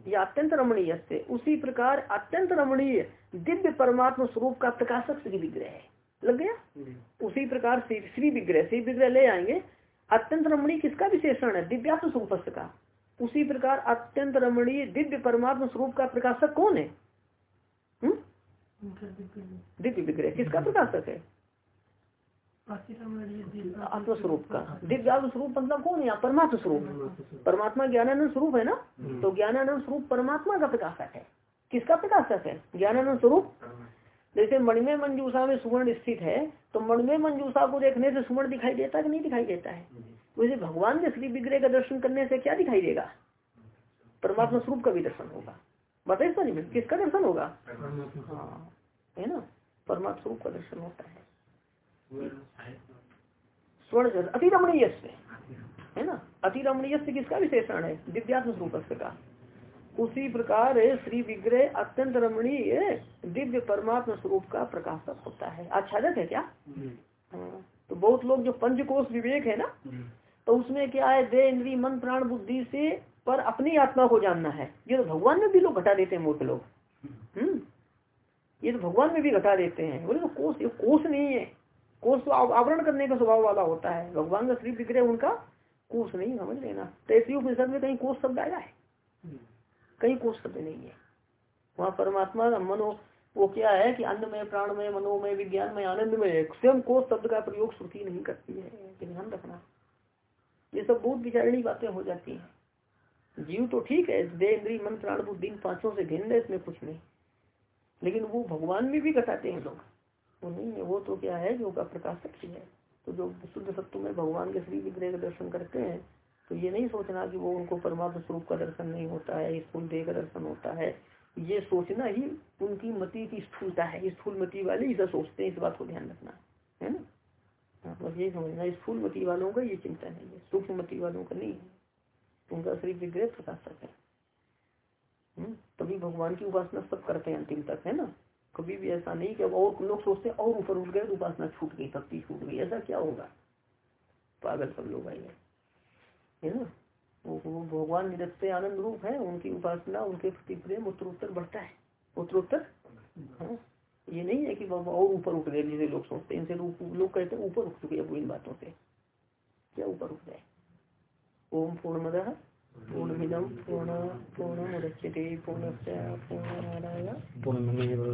या अत्यंत रमणीय से उसी प्रकार अत्यंत रमणीय दिव्य परमात्मा स्वरूप का प्रकाशक श्री विग्रह है। लग गया? हम्म। उसी प्रकार श्री विग्रह श्री विग्रह ले आएँगे। अत्यंत रमणीय किसका विशेषण है? दिव्यात्म स्वरूप का। उसी प्रकार अत्यंत रमणीय दिव्य परमात्मा स्वरूप का प्रकाशक कौन है? हुँ? दिव्य विग्रह किसका प्रकाशक है? आत्मस्वरूप का। दिव्य आत्म स्वरूप मतलब कौन है परमात्मा स्वरूप। परमात्मा ज्ञानानंद स्वरूप है ना। तो ज्ञानानंद स्वरूप परमात्मा का प्रकाशक है। किसका प्रकाशक है? ज्ञानानंद स्वरूप? जैसे मणिमय मंजूषा में सुवर्ण स्थित है तो मणिमय मंजूषा को देखने से सुवर्ण दिखाई देता है कि नहीं दिखाई देता है? वैसे भगवान के श्री विग्रह का दर्शन करने से क्या दिखाई देगा? परमात्मा स्वरूप का भी दर्शन होगा। बताइए में किसका दर्शन होगा? हाँ है ना? परमात्मा स्वरूप का दर्शन होता है। स्वर्ण अति रमणीय है ना? अति रमणीय किसका विशेषण है? दिव्यात्म स्वरूप का। उसी प्रकार श्री विग्रह अत्यंत रमणीय दिव्य परमात्मा स्वरूप का प्रकाशक होता है। आच्छादक है क्या? हाँ तो बहुत लोग जो पंचकोश विवेक है ना तो उसमें क्या है? दे इंद्री मन प्राण बुद्धि से पर अपनी आत्मा को जानना है। ये तो भगवान में भी लोग घटा देते हैं, मूर्ख लोग। हम्म? ये तो भगवान में भी घटा देते हैं। बोले तो कोष कोष नहीं है। कोष तो आवरण करने का स्वभाव वाला होता है। भगवान का श्री विग्रह उनका कोष नहीं, समझ लेना तैतरी उपनिषद में कहीं कोष शब्द आया है। कहीं कोष शब्द नहीं है। वहाँ परमात्मा मनो, वो क्या है कि अन्न में प्राण में मनो में विज्ञान में आनंद में स्वयं कोष शब्द का प्रयोग श्रुति नहीं करती है। ध्यान रखना। ये सब बहुत विचारणी बातें हो जाती हैं। जीव तो ठीक है दे इंद्री मन, प्राण, बुद्धि, इन पाँचों से भिन्न है, इसमें कुछ नहीं। लेकिन वो भगवान में भी घटाते हैं लोग। वो नहीं है, वो तो क्या है, जो का प्रकाशक ही है। तो जो शुद्ध सत्व में भगवान के श्री विग्रह का दर्शन करते हैं तो ये नहीं सोचना कि वो उनको परमात्मा स्वरूप का दर्शन नहीं होता है स्थूल देह का दर्शन होता है। ये सोचना ही उनकी मति की स्थूलता है। स्थूल मति वाले इसे सोचते हैं, इस बात को ध्यान रखना, है ना? हाँ बस यही समझना स्थूल मति वालों का ये चिंता नहीं है सूक्ष्म मति वालों का नहीं है। उनका श्री विग्रह प्रकाशक है। हम्म, तभी भगवान की उपासना सब करते हैं अंतिम तक है ना? कभी भी ऐसा नहीं कि और लोग सोचते हैं और ऊपर उठ गए तो उपासना छूट गई भक्ति छूट गई ऐसा क्या होगा? पागल सब लोग आएँगे है ना? वो, भगवान निरस्ते आनंद रूप है उनकी उपासना उनके प्रति प्रेम उत्तरोत्तर बढ़ता है। उत्तरोत्तर? हाँ। ये नहीं है कि बाबा और ऊपर उठ गए जैसे लोग सोचते हैं इनसे लोग कहते हैं ऊपर उठ चुके अब इन बातों से। क्या ऊपर उठ गए? ओम पूर्णमद। पूर्णमिदम पूर्ण पूर्णमुदच्यते पूर्णस्य पूर्णमादाय पूर्णमेव